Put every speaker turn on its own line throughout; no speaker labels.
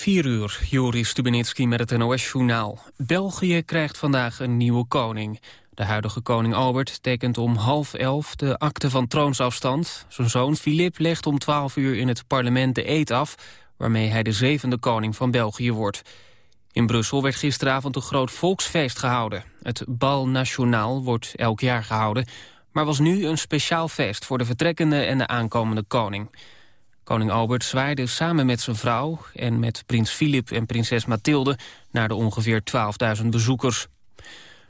4 uur, Joris Stubenitski met het NOS-journaal. België krijgt vandaag een nieuwe koning. De huidige koning Albert tekent om half elf de akte van troonsafstand. Zijn zoon Filip legt om 12 uur in het parlement de eet af... waarmee hij de zevende koning van België wordt. In Brussel werd gisteravond een groot volksfeest gehouden. Het Bal Nationaal wordt elk jaar gehouden... maar was nu een speciaal feest voor de vertrekkende en de aankomende koning... Koning Albert zwaaide samen met zijn vrouw en met prins Filip en prinses Mathilde naar de ongeveer 12.000 bezoekers.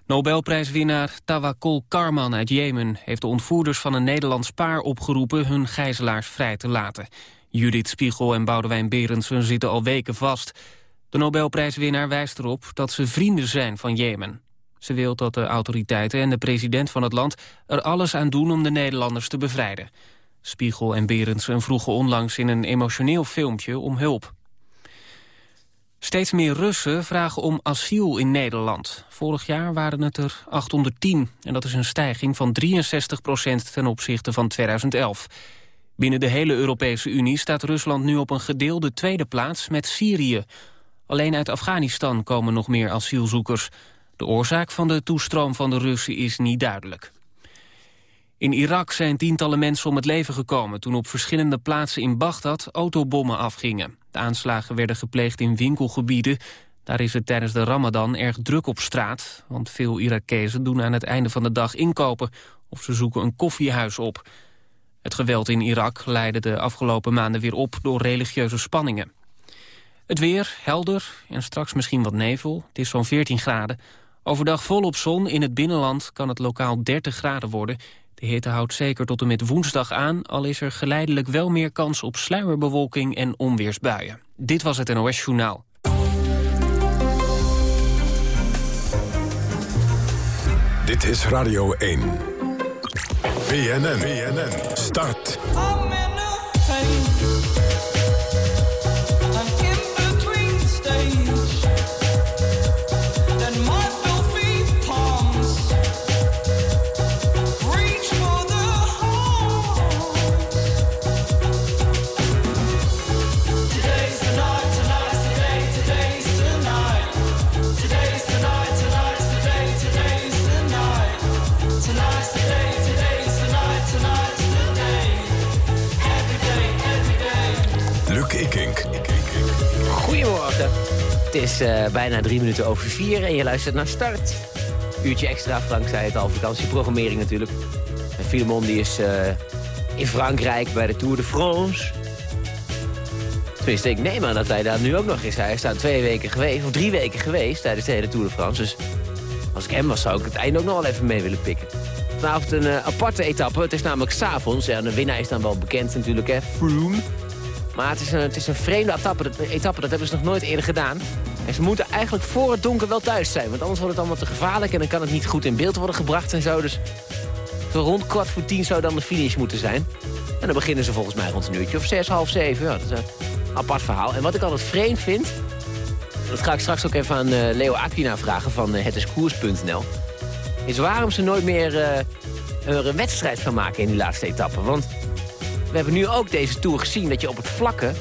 Nobelprijswinnaar Tawakkol Karman uit Jemen heeft de ontvoerders van een Nederlands paar opgeroepen hun gijzelaars vrij te laten. Judith Spiegel en Boudewijn Berendsen zitten al weken vast. De Nobelprijswinnaar wijst erop dat ze vrienden zijn van Jemen. Ze wil dat de autoriteiten en de president van het land er alles aan doen om de Nederlanders te bevrijden. Spiegel en Berendsen vroegen onlangs in een emotioneel filmpje om hulp. Steeds meer Russen vragen om asiel in Nederland. Vorig jaar waren het er 810 en dat is een stijging van 63 procent ten opzichte van 2011. Binnen de hele Europese Unie staat Rusland nu op een gedeelde tweede plaats met Syrië. Alleen uit Afghanistan komen nog meer asielzoekers. De oorzaak van de toestroom van de Russen is niet duidelijk. In Irak zijn tientallen mensen om het leven gekomen... toen op verschillende plaatsen in Bagdad autobommen afgingen. De aanslagen werden gepleegd in winkelgebieden. Daar is het tijdens de ramadan erg druk op straat... want veel Irakezen doen aan het einde van de dag inkopen... of ze zoeken een koffiehuis op. Het geweld in Irak leidde de afgelopen maanden weer op... door religieuze spanningen. Het weer, helder en straks misschien wat nevel. Het is zo'n 14 graden. Overdag volop zon. In het binnenland kan het lokaal 30 graden worden... De hitte houdt zeker tot en met woensdag aan... al is er geleidelijk wel meer kans op sluierbewolking en onweersbuien. Dit was het NOS Journaal.
Dit is Radio 1. BNN, BNN, start.
Het is uh, bijna drie minuten over vier en je luistert naar Start. Uurtje extra, Frank zei het al, vakantieprogrammering natuurlijk. En Filemon die is uh, in Frankrijk bij de Tour de France. Tenminste, ik neem aan dat hij daar nu ook nog is. Hij is daar twee weken geweest, of drie weken geweest tijdens de hele Tour de France. Dus als ik hem was, zou ik het einde ook nog wel even mee willen pikken. Vanavond een uh, aparte etappe. Het is namelijk s'avonds. Ja, de winnaar is dan wel bekend natuurlijk, hè. Froome. Maar het is een, het is een vreemde etappe dat, etappe. dat hebben ze nog nooit eerder gedaan. En ze moeten eigenlijk voor het donker wel thuis zijn. Want anders wordt het allemaal te gevaarlijk en dan kan het niet goed in beeld worden gebracht en zo. Dus zo rond kwart voor tien zou dan de finish moeten zijn. En dan beginnen ze volgens mij rond een uurtje of zes, half zeven. Ja, dat is een apart verhaal. En wat ik altijd vreemd vind... dat ga ik straks ook even aan uh, Leo Aquina vragen van uh, hetiskoers.nl... is waarom ze nooit meer er een wedstrijd van maken in die laatste etappe. Want we hebben nu ook deze Tour gezien dat je op het vlakke...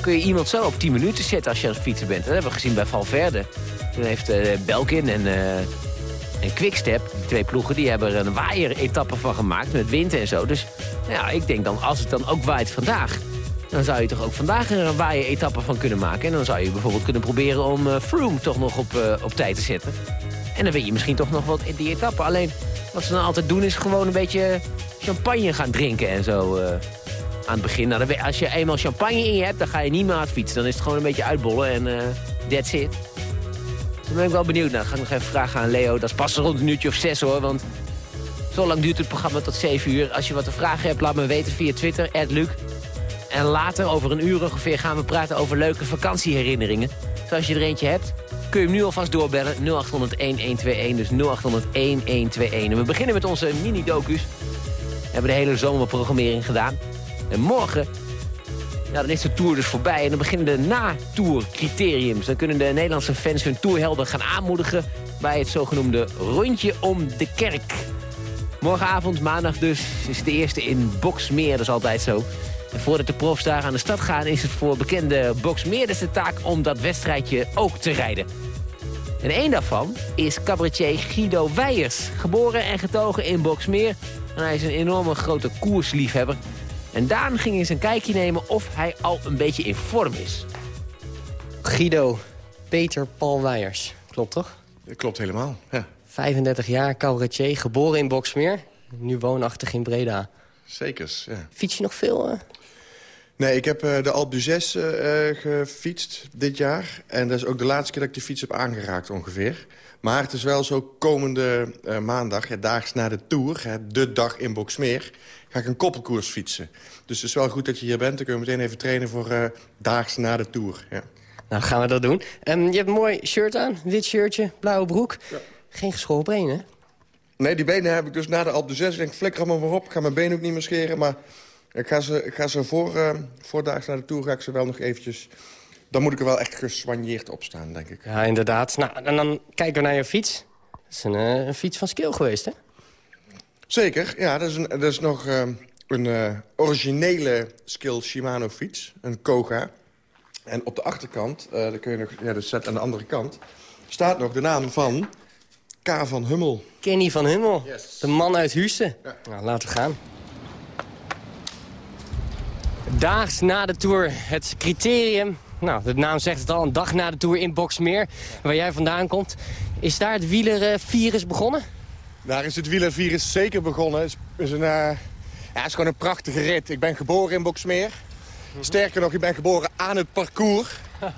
kun je iemand zo op 10 minuten zetten als je aan het fietsen bent. Dat hebben we gezien bij Valverde. Toen heeft uh, Belkin en, uh, en Quickstep, die twee ploegen... die hebben er een waaier-etappe van gemaakt met wind en zo. Dus nou ja, ik denk dan, als het dan ook waait vandaag... dan zou je toch ook vandaag er een waaier-etappe van kunnen maken. En dan zou je bijvoorbeeld kunnen proberen om uh, Froome toch nog op, op tijd te zetten. En dan weet je misschien toch nog wat in die etappe. Alleen, wat ze dan altijd doen is gewoon een beetje champagne gaan drinken en zo uh, aan het begin. Nou, als je eenmaal champagne in je hebt, dan ga je niet meer aan het fietsen. Dan is het gewoon een beetje uitbollen en uh, that's it. Dan ben ik wel benieuwd. Nou, dan ga ik nog even vragen aan Leo. Dat is pas rond een uurtje of zes hoor, want zo lang duurt het programma tot 7 uur. Als je wat te vragen hebt, laat me weten via Twitter, Luc. En later, over een uur ongeveer, gaan we praten over leuke vakantieherinneringen. Dus als je er eentje hebt, kun je hem nu alvast doorbellen. 0800-1121, dus 0800-1121. En we beginnen met onze mini-docus hebben de hele zomerprogrammering gedaan. En morgen, ja, dan is de Tour dus voorbij. En dan beginnen de na-Tour-criteriums. Dan kunnen de Nederlandse fans hun tourhelden gaan aanmoedigen... bij het zogenoemde rondje om de kerk. Morgenavond, maandag dus, is de eerste in Boksmeer. Dat is altijd zo. En voordat de profs daar aan de stad gaan... is het voor bekende boksmeerders de taak om dat wedstrijdje ook te rijden. En één daarvan is cabaretier Guido Weijers. Geboren en getogen in Boksmeer. En hij is een enorme grote koersliefhebber. En Daan ging eens een kijkje nemen of hij al een beetje in vorm is.
Guido Peter Paul Weijers. Klopt toch?
Dat klopt helemaal, ja.
35 jaar, cabaretier, geboren in Boksmeer. Nu woonachtig in Breda.
Zekers, ja.
Fiets je nog veel? eh?
Nee, ik heb eh, de Alpe d'Huez eh, gefietst dit jaar. En dat is ook de laatste keer dat ik de fiets heb aangeraakt ongeveer. Maar het is wel zo komende eh, maandag, ja, daags na de Tour... hè, de dag in Boksmeer, ga ik een koppelkoers fietsen. Dus het is wel goed dat je hier bent. Dan kunnen we meteen even trainen voor eh, daags na de Tour. Ja.
Nou, gaan we dat doen. Ehm, je hebt een mooi shirt aan, wit shirtje, blauwe broek. Geen geschoren benen, hè?
Nee, die benen heb ik dus na de Alpe d'Huez. Ik denk, flikker allemaal maar op. Ik ga mijn benen ook niet meer scheren. Maar ik ga ze, ik ga ze voor, eh voor daags na de Tour ga ik ze wel nog eventjes... Dan moet ik er wel echt geswanjeerd op staan, denk ik.
Ja, inderdaad. Nou, en dan kijken we naar je fiets. Dat is een, eh, een fiets van skill geweest, hè?
Zeker, ja. Dat is, een, dat is nog eh, een eh, originele Skill Shimano fiets. Een Koga. En op de achterkant, eh dan kun je nog, ja, de set aan de andere kant... staat nog de naam van K. van Hummel.
Kenny van Hummel,
Yes.
de man uit Hussen.
Ja.
Nou, laten we gaan. Daags na de Tour, het criterium. Nou, de naam zegt het al, een dag na de Tour in Boksmeer, waar jij vandaan komt. Is daar het wielervirus begonnen?
Daar is het wielervirus zeker begonnen. Het is, een, eh, ja, het is gewoon een prachtige rit. Ik ben geboren in Boksmeer. Sterker nog, ik ben geboren aan het parcours.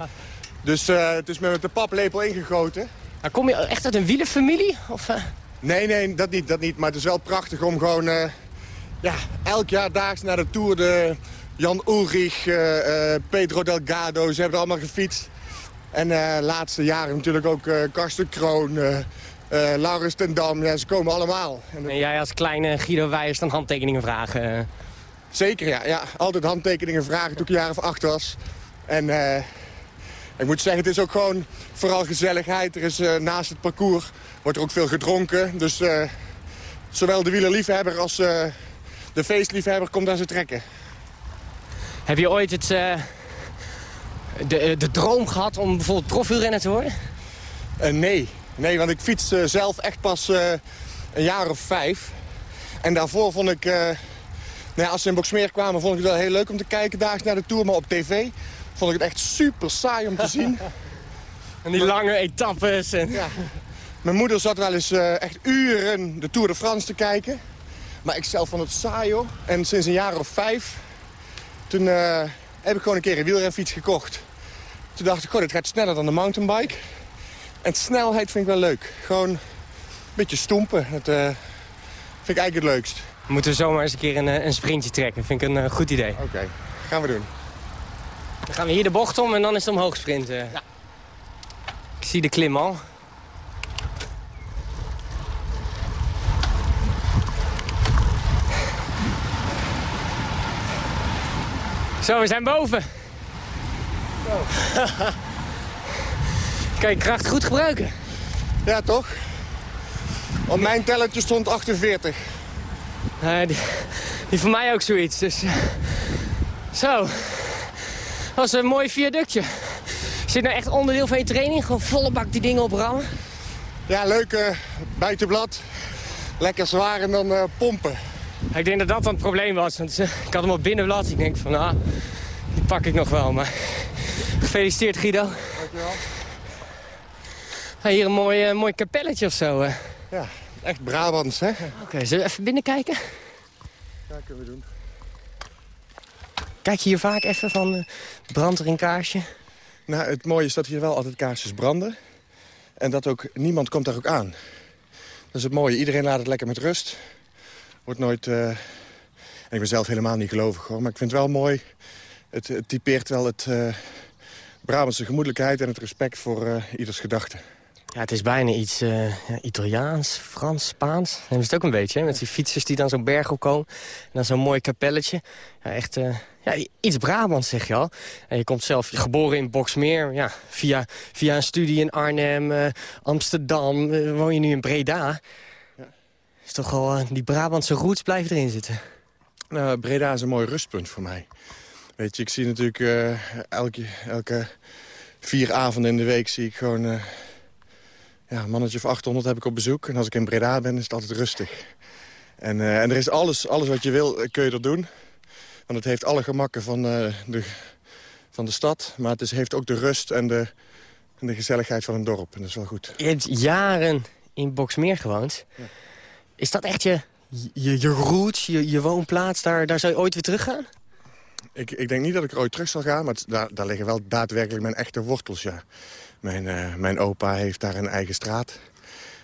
Dus eh, het is me met de paplepel ingegoten.
Kom je echt uit een wielerfamilie? Of, eh?
Nee, nee, dat niet, dat niet. Maar het is wel prachtig om gewoon... ja, elk jaar daags naar de Tour de Jan Ulrich, eh, eh, Pedro Delgado... ze hebben er allemaal gefietst. En de laatste jaren natuurlijk ook eh Karsten Kroon, eh eh, Laurens ten Dam. Ja, ze komen allemaal. En
jij als kleine Guido Weijers dan handtekeningen vragen? eh?
Zeker, ja. ja. Altijd handtekeningen vragen toen ik een jaar of acht was. En eh, ik moet zeggen, het is ook gewoon vooral gezelligheid. Er is eh, naast het parcours wordt er ook veel gedronken. Dus eh, zowel de wielerliefhebber als eh, de feestliefhebber komt aan zijn trekken.
Heb je ooit het, eh, de, de droom gehad om bijvoorbeeld profielrenner te worden?
Eh, nee. nee, want ik fiets eh, zelf echt pas eh, een jaar of vijf. En daarvoor vond ik... eh, nou ja, als ze in Boksmeer kwamen, vond ik het wel heel leuk om te kijken daags naar de Tour. Maar op tv vond ik het echt super saai om te zien.
En die lange etappes. En...
Ja. Mijn moeder zat wel eens eh, echt uren de Tour de France te kijken. Maar ik zelf vond het saai, hoor. En sinds een jaar of vijf... toen eh, heb ik gewoon een keer een wielrenfiets gekocht. Toen dacht ik, goh, dit gaat sneller dan de mountainbike. En snelheid vind ik wel leuk. Gewoon een beetje stoempen. Dat eh, vind ik eigenlijk het leukst.
We moeten zomaar eens een keer een, eh, een sprintje trekken. Vind ik een goed idee.
Oké, gaan we doen.
Dan gaan we hier de bocht om en dan is het omhoog sprinten. Ik zie de klim al. Zo, we zijn boven. kan je kracht goed gebruiken.
Ja, toch? Op mijn tellertje stond 48.
Eh, die, die voor mij ook zoiets. Dus, eh, zo. Dat was een mooi viaductje. Zit nou echt onderdeel van je training? Gewoon volle bak die dingen oprammen?
Ja, leuk eh, buitenblad. Lekker zwaar en dan eh, pompen.
Ik denk dat dat dan het probleem was. Want ik had hem op binnenblad. Ik denk van, nou, die pak ik nog wel. Maar gefeliciteerd Guido.
Dankjewel.
Ah, hier een mooi, eh, mooi kapelletje of zo. eh.
Ja, echt Brabants, hè?
Oké, zullen we even binnenkijken?
Ja, kunnen we doen.
Kijk je hier vaak even van, eh, brandt er een kaarsje?
Nou, het mooie is dat hier wel altijd kaarsjes branden. En dat ook, niemand komt daar ook aan. Dat is het mooie. Iedereen laat het lekker met rust. Wordt nooit... eh, En ik ben zelf helemaal niet gelovig, hoor. Maar ik vind het wel mooi. Het, typeert wel het eh, Brabantse gemoedelijkheid... en het respect voor eh, ieders gedachten.
Ja, het is bijna iets eh, Italiaans, Frans, Spaans. Ze het ook een beetje, hè? met die fietsers die dan zo'n berg opkomen. En dan zo'n mooi kapelletje. Ja, echt eh, ja, iets Brabants, zeg je al. En je komt zelf geboren in Boksmeer. Ja, via, via een studie in Arnhem, eh, Amsterdam. eh, woon je nu in Breda. Toch al, eh, die Brabantse roots blijven erin zitten.
Nou, Breda is een mooi rustpunt voor mij. Weet je, ik zie natuurlijk uh, elke, elke vier avonden in de week zie ik gewoon... Uh, ja, een mannetje of 800 heb ik op bezoek. En als ik in Breda ben, is het altijd rustig. En, uh, en er is alles, alles wat je wil, kun je er doen. Want het heeft alle gemakken van, de, van de stad. Maar het is, heeft ook de rust en de, en de gezelligheid van een dorp. En dat is wel goed.
Je hebt jaren in Boksmeer gewoond. Ja. Is dat echt je, je, je roots, je, je woonplaats? Daar, daar zou je ooit weer teruggaan?
Ik, ik denk niet dat ik er ooit terug zal gaan, maar daar, daar liggen wel daadwerkelijk mijn echte wortels, ja. Mijn, uh, mijn opa heeft daar een eigen straat.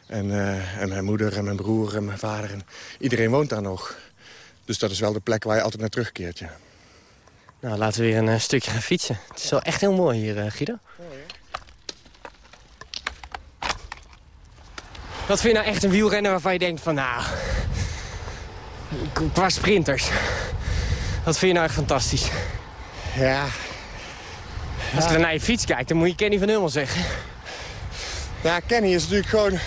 En, uh, en mijn moeder en mijn broer en mijn vader. En iedereen woont daar nog. Dus dat is wel de plek waar je altijd naar terugkeert, ja.
Nou, laten we weer een uh, stukje gaan fietsen. Het is wel echt heel mooi hier, Guido. Oh, ja. Wat vind je nou echt een wielrenner waarvan je denkt van... nou, qua sprinters. Wat vind je nou echt fantastisch?
Ja.
Als je naar je fiets kijkt, dan moet je Kenny van Hummel zeggen.
Ja, Kenny is natuurlijk gewoon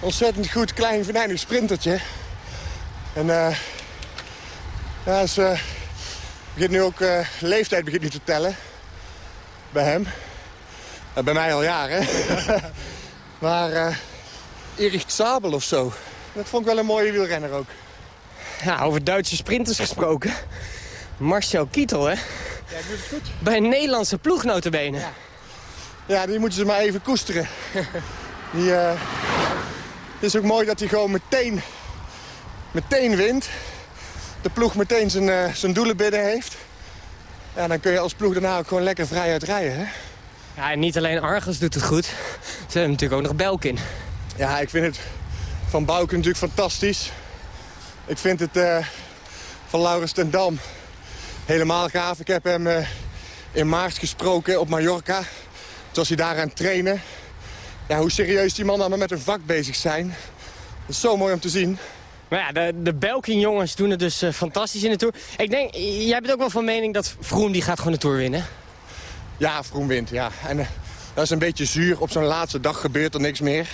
ontzettend goed, klein, venijnig sprintertje. En uh, ja, dus, uh, begint nu ook, uh, leeftijd begint nu te tellen. Bij hem. bij mij al jaren. maar Erich Zabel of zo. Dat vond ik wel een mooie wielrenner ook.
Ja, over Duitse sprinters gesproken. Marcel Kittel, hè? Ja,
ik doe het goed.
Bij een Nederlandse ploeg, Ja.
ja, die moeten ze maar even koesteren. die, uh, het is ook mooi dat hij gewoon meteen, meteen wint. De ploeg meteen zijn, uh, zijn doelen binnen heeft. Ja, dan kun je als ploeg daarna ook gewoon lekker vrij uitrijden, hè?
Ja, en niet alleen Argos doet het goed. Ze hebben natuurlijk ook nog Belkin.
Ja, ik vind het van Bouke natuurlijk fantastisch. Ik vind het uh, van Laurens ten Dam helemaal gaaf. Ik heb hem uh, in maart gesproken op Mallorca. Toen was hij daar aan het trainen. Ja, hoe serieus die mannen allemaal met hun vak bezig zijn. Dat is zo mooi om te zien.
Maar ja, de, de Belkin-jongens doen het dus uh, fantastisch in de Tour. Ik denk, jij bent ook wel van mening dat Vroom die gaat gewoon de Tour winnen?
Ja, Vroom wint, ja. En dat is een beetje zuur. Op zo'n laatste dag gebeurt er niks meer.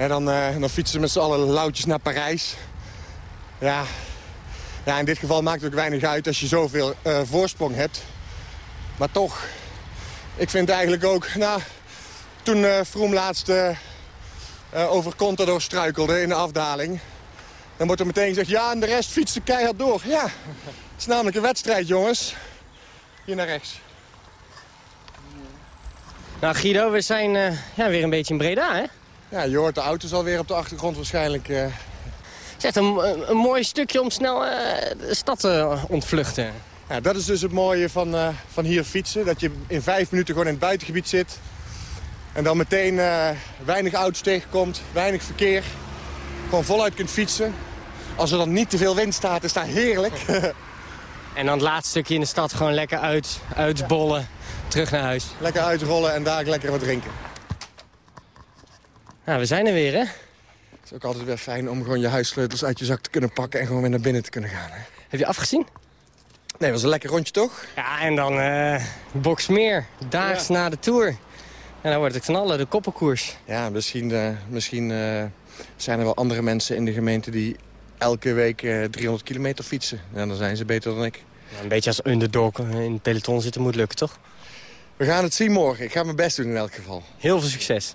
En dan, uh, dan fietsen ze met z'n allen lauwtjes naar Parijs. Ja. ja, in dit geval maakt het ook weinig uit als je zoveel uh, voorsprong hebt. Maar toch, ik vind eigenlijk ook... Nou, toen uh, Vroom laatst uh, over Contador struikelde in de afdaling... dan wordt er meteen gezegd, ja, en de rest fietst de keihard door. Ja, het is namelijk een wedstrijd, jongens. Hier naar rechts.
Nou, Guido, we zijn ja, weer een beetje in Breda, hè?
Ja, je hoort de auto's alweer op de achtergrond waarschijnlijk. Uh...
Het is echt een, een, mooi stukje om snel uh, de stad te ontvluchten.
Ja, dat is dus het mooie van, uh, van hier fietsen. Dat je in vijf minuten gewoon in het buitengebied zit. En dan meteen weinig auto's tegenkomt, weinig verkeer. Gewoon voluit kunt fietsen. Als er dan niet te veel wind staat, is dat heerlijk.
en dan het laatste stukje in de stad gewoon lekker uit, uitbollen. Terug naar huis.
Lekker uitrollen en daar lekker wat drinken.
Nou, we zijn er weer, hè?
Het is ook altijd weer fijn om gewoon je huissleutels uit je zak te kunnen pakken... en gewoon weer naar binnen te kunnen gaan. Hè?
Heb je afgezien?
Nee, was een lekker rondje, toch?
Ja, en dan uh, Boksmeer, daags na de Tour. En dan wordt het knallen, de koppenkoers.
Ja, misschien, uh, misschien uh, zijn er wel andere mensen in de gemeente... die elke week 300 kilometer fietsen. En dan zijn ze beter dan ik.
Ja, een beetje als underdog in het peloton zitten moet lukken, toch?
We gaan het zien morgen. Ik ga mijn best doen in elk geval.
Heel veel succes.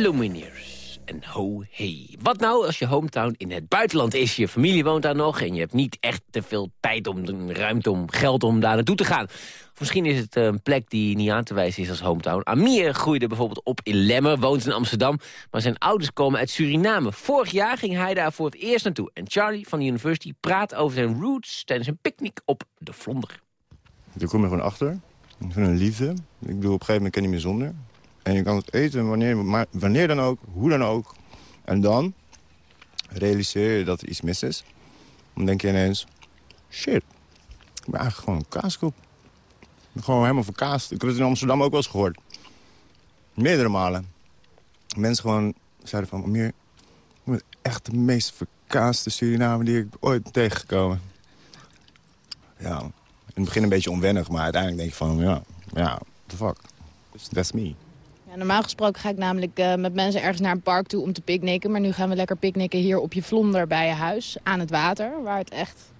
Lumineers. En ho, hey. Wat nou als je hometown in het buitenland is? Je familie woont daar nog en je hebt niet echt te veel tijd om, ruimte om, geld om daar naartoe te gaan. Misschien is het een plek die niet aan te wijzen is als hometown. Amir groeide bijvoorbeeld op in Lemmer, woont in Amsterdam. Maar zijn ouders komen uit Suriname. Vorig jaar ging hij daar voor het eerst naartoe. En Charlie van de University praat over zijn roots tijdens een picknick op de Vlonder.
Daar kom je gewoon achter. Vind een liefde. Ik bedoel, op een gegeven moment kan je niet meer zonder. En je kan het eten wanneer, wanneer dan ook, hoe dan ook. En dan realiseer je dat er iets mis is. Dan denk je ineens, shit, ik ben eigenlijk gewoon een ben gewoon helemaal verkaasd. Ik heb het in Amsterdam ook wel eens gehoord. Meerdere malen. Mensen gewoon zeiden van, meer, echt de meest verkaaste Suriname die ik ooit tegengekomen. Ja, in het begin een beetje onwennig, maar uiteindelijk denk je van, ja, ja, the fuck. That's me.
Normaal gesproken ga ik namelijk uh, met mensen ergens naar een park toe om te picknicken. Maar nu gaan we lekker picknicken hier op je vlonder bij je huis, aan het water. Waar het echt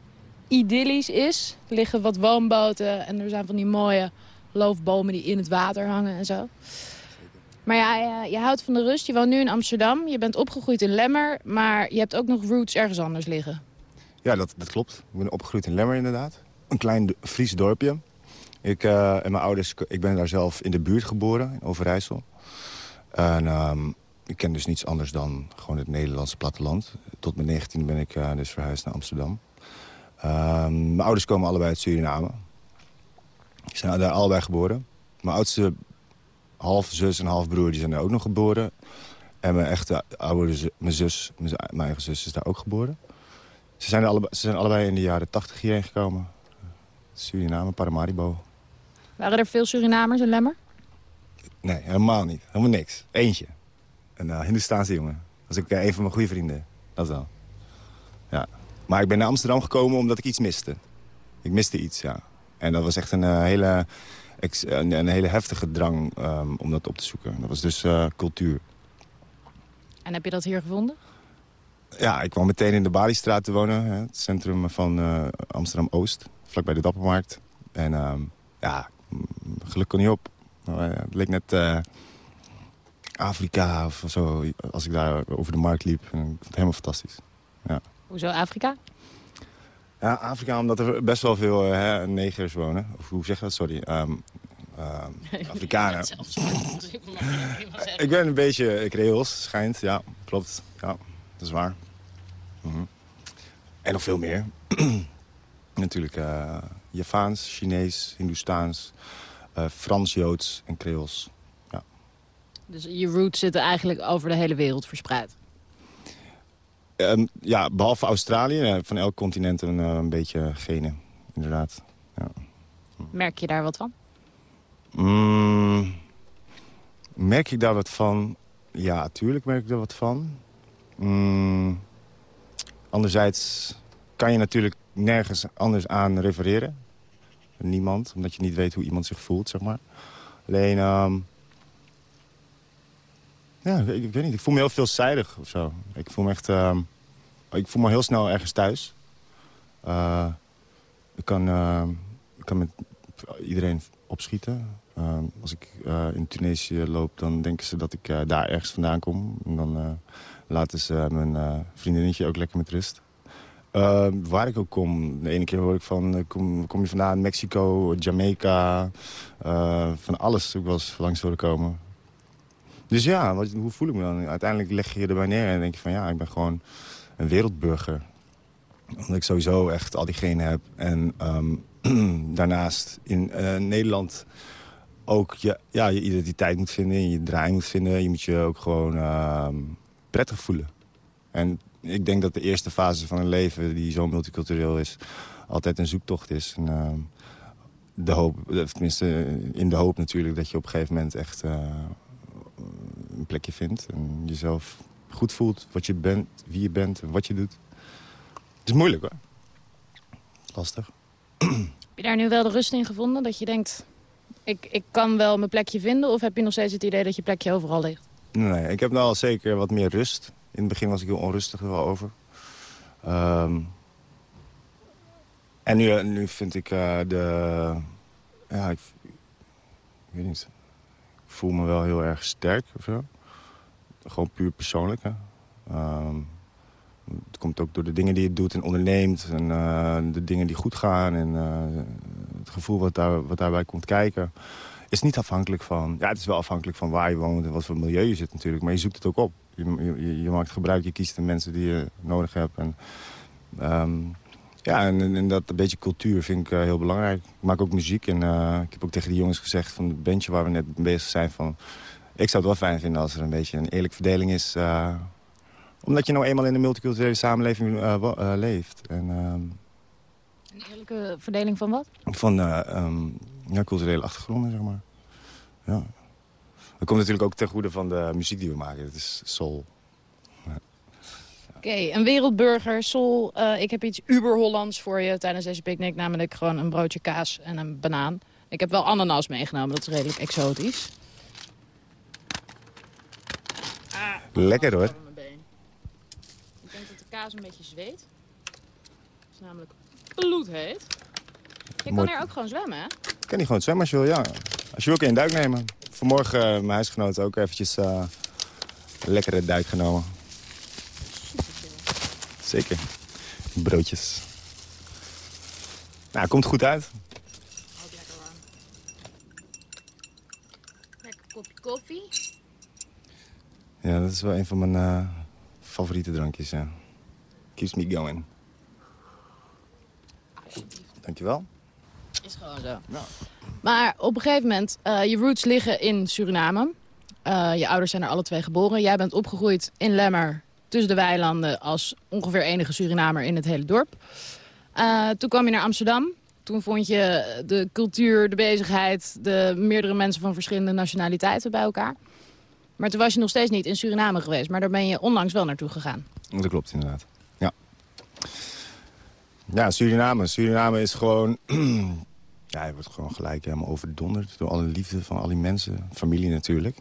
idyllisch is. Er liggen wat woonboten en er zijn van die mooie loofbomen die in het water hangen en zo. Maar ja, je, je houdt van de rust. Je woont nu in Amsterdam. Je bent opgegroeid in Lemmer. Maar je hebt ook nog roots ergens anders liggen.
Ja, dat, dat klopt. Ik ben opgegroeid in Lemmer inderdaad. Een klein Fries dorpje. Ik uh, en mijn ouders, ik ben daar zelf in de buurt geboren, in Overijssel. En um, ik ken dus niets anders dan gewoon het Nederlandse platteland. Tot mijn 19 ben ik uh, dus verhuisd naar Amsterdam. Um, mijn ouders komen allebei uit Suriname. Ze zijn daar allebei geboren. Mijn oudste half zus en half broer die zijn daar ook nog geboren. En mijn echte oude mijn zus, mijn eigen zus is daar ook geboren. Ze zijn, allebei, ze zijn allebei in de jaren 80 hierheen gekomen. Suriname, Paramaribo.
Waren er veel Surinamers in Lemmer?
Nee, helemaal niet. Helemaal niks. Eentje. Een uh, Hindoestaanse jongen. Dat is ook uh, een van mijn goede vrienden. Dat wel. Ja. Maar ik ben naar Amsterdam gekomen omdat ik iets miste. Ik miste iets, ja. En dat was echt een, uh, hele, een, een, hele heftige drang um, om dat op te zoeken. Dat was dus cultuur.
En heb je dat hier gevonden?
Ja, ik kwam meteen in de Baliestraat te wonen. Het centrum van Amsterdam-Oost. Vlakbij de Dappermarkt. En um, ja, geluk kon niet op. het leek net uh, Afrika of zo, als ik daar over de markt liep. En ik vond het helemaal fantastisch. Ja.
Hoezo Afrika?
Ja, Afrika omdat er best wel veel hè, negers wonen. Of hoe zeg je dat? Sorry. Um, uh, Afrikanen. ik ben een beetje Creools, schijnt. Ja, klopt. Ja, dat is waar. Mm -hmm. En nog veel meer. Natuurlijk uh, Javaans, Chinees, Hindoestaans, uh, Frans-Joods en Creools. Ja.
Dus je roots zitten eigenlijk over de hele wereld verspreid?
Um, ja, behalve Australië, eh, van elk continent een, een beetje genen, inderdaad. Ja.
Merk je daar wat van?
Mm, merk ik daar wat van? Ja, tuurlijk merk ik daar wat van. Mm, anderzijds kan je natuurlijk nergens anders aan refereren. Niemand, omdat je niet weet hoe iemand zich voelt, zeg maar. Alleen, um, ja, ik, weet niet, ik voel me heel veelzijdig of zo. Ik voel me echt, um, ik voel me heel snel ergens thuis. Uh, ik, kan, uh, ik kan met iedereen opschieten. Als ik in Tunesië loop, dan denken ze dat ik daar ergens vandaan kom. En dan laten ze mijn vriendinnetje ook lekker met rust. Uh, waar ik ook kom. De ene keer hoor ik van, uh, kom, kom je vandaan? Mexico, Jamaica. Uh, van alles ook wel eens langs horen komen. Dus ja, hoe voel ik me dan? Uiteindelijk leg je je erbij neer en denk je van... ja, ik ben gewoon een wereldburger. Omdat ik sowieso echt al die genen heb. En um, daarnaast in Nederland ook je, ja, je identiteit moet vinden. Je draai moet vinden. Je moet je ook gewoon uh, prettig voelen. En ik denk dat de eerste fase van een leven die zo multicultureel is... altijd een zoektocht is. En, uh, de hoop, tenminste in de hoop natuurlijk dat je op een gegeven moment echt uh, een plekje vindt. En jezelf goed voelt, wat je bent, wie je bent en wat je doet. Het is moeilijk hoor. Lastig.
Heb je daar nu wel de rust in gevonden? Dat je denkt, ik, ik kan wel mijn plekje vinden? Of heb je nog steeds het idee dat je plekje overal ligt?
Nee, ik heb nou al zeker wat meer rust. In het begin was ik heel onrustig er wel over. Um, en nu, nu vind ik uh, de... Ja, ik, ik, weet niet. Ik voel me wel heel erg sterk of zo. gewoon puur persoonlijk. Hè. Ehm, het komt ook door de dingen die je doet en onderneemt. En eh, de dingen die goed gaan. En eh, het gevoel wat, daar, wat daarbij komt kijken. Is niet afhankelijk van... Ja, het is wel afhankelijk van waar je woont en wat voor milieu je zit natuurlijk. Maar je zoekt het ook op. Je, je, je maakt gebruik, je kiest de mensen die je nodig hebt. En, ehm, ja, en, en, dat een beetje cultuur vind ik eh, heel belangrijk. Ik maak ook muziek en ik heb ook tegen die jongens gezegd... van het bandje waar we net bezig zijn van... Ik zou het wel fijn vinden als er een beetje een eerlijke verdeling is omdat je nou eenmaal in een multiculturele samenleving leeft. En, uh,
een eerlijke verdeling van wat?
Van um, ja, culturele achtergronden, zeg maar. Ja. Dat komt natuurlijk ook ten goede van de muziek die we maken. Het is soul.
Ja. Oké, okay, een wereldburger, soul. ik heb iets uber-Hollands voor je tijdens deze picknick. Namelijk gewoon een broodje kaas en een banaan. Ik heb wel ananas meegenomen, dat is redelijk exotisch.
Ah, Lekker hoor
kaas een beetje zweet. Het is namelijk bloedheet. Je kan hier ook gewoon zwemmen, hè?
Ik kan hier gewoon zwemmen als je wil, ja. Als je wil kun je een duik nemen. Vanmorgen uh, mijn huisgenoten ook eventjes uh, een lekkere duik genomen. Zeker. Broodjes. Nou, komt goed uit.
Ook lekker warm. Lekker kopje koffie.
Ja, dat is wel een van mijn uh, favoriete drankjes, ja keeps me going. Dankjewel.
Is gewoon zo. Maar op een gegeven moment, uh, je roots liggen in Suriname. Uh, je ouders zijn er alle twee geboren. Jij bent opgegroeid in Lemmer, tussen de weilanden... als ongeveer enige Surinamer in het hele dorp. Uh, toen kwam je naar Amsterdam. Toen vond je de cultuur, de bezigheid... de meerdere mensen van verschillende nationaliteiten bij elkaar. Maar toen was je nog steeds niet in Suriname geweest. Maar daar ben je onlangs wel naartoe gegaan.
Dat klopt, inderdaad. Ja, Suriname. Suriname is gewoon... ja, je wordt gewoon gelijk helemaal overdonderd door alle liefde van al die mensen. Familie natuurlijk.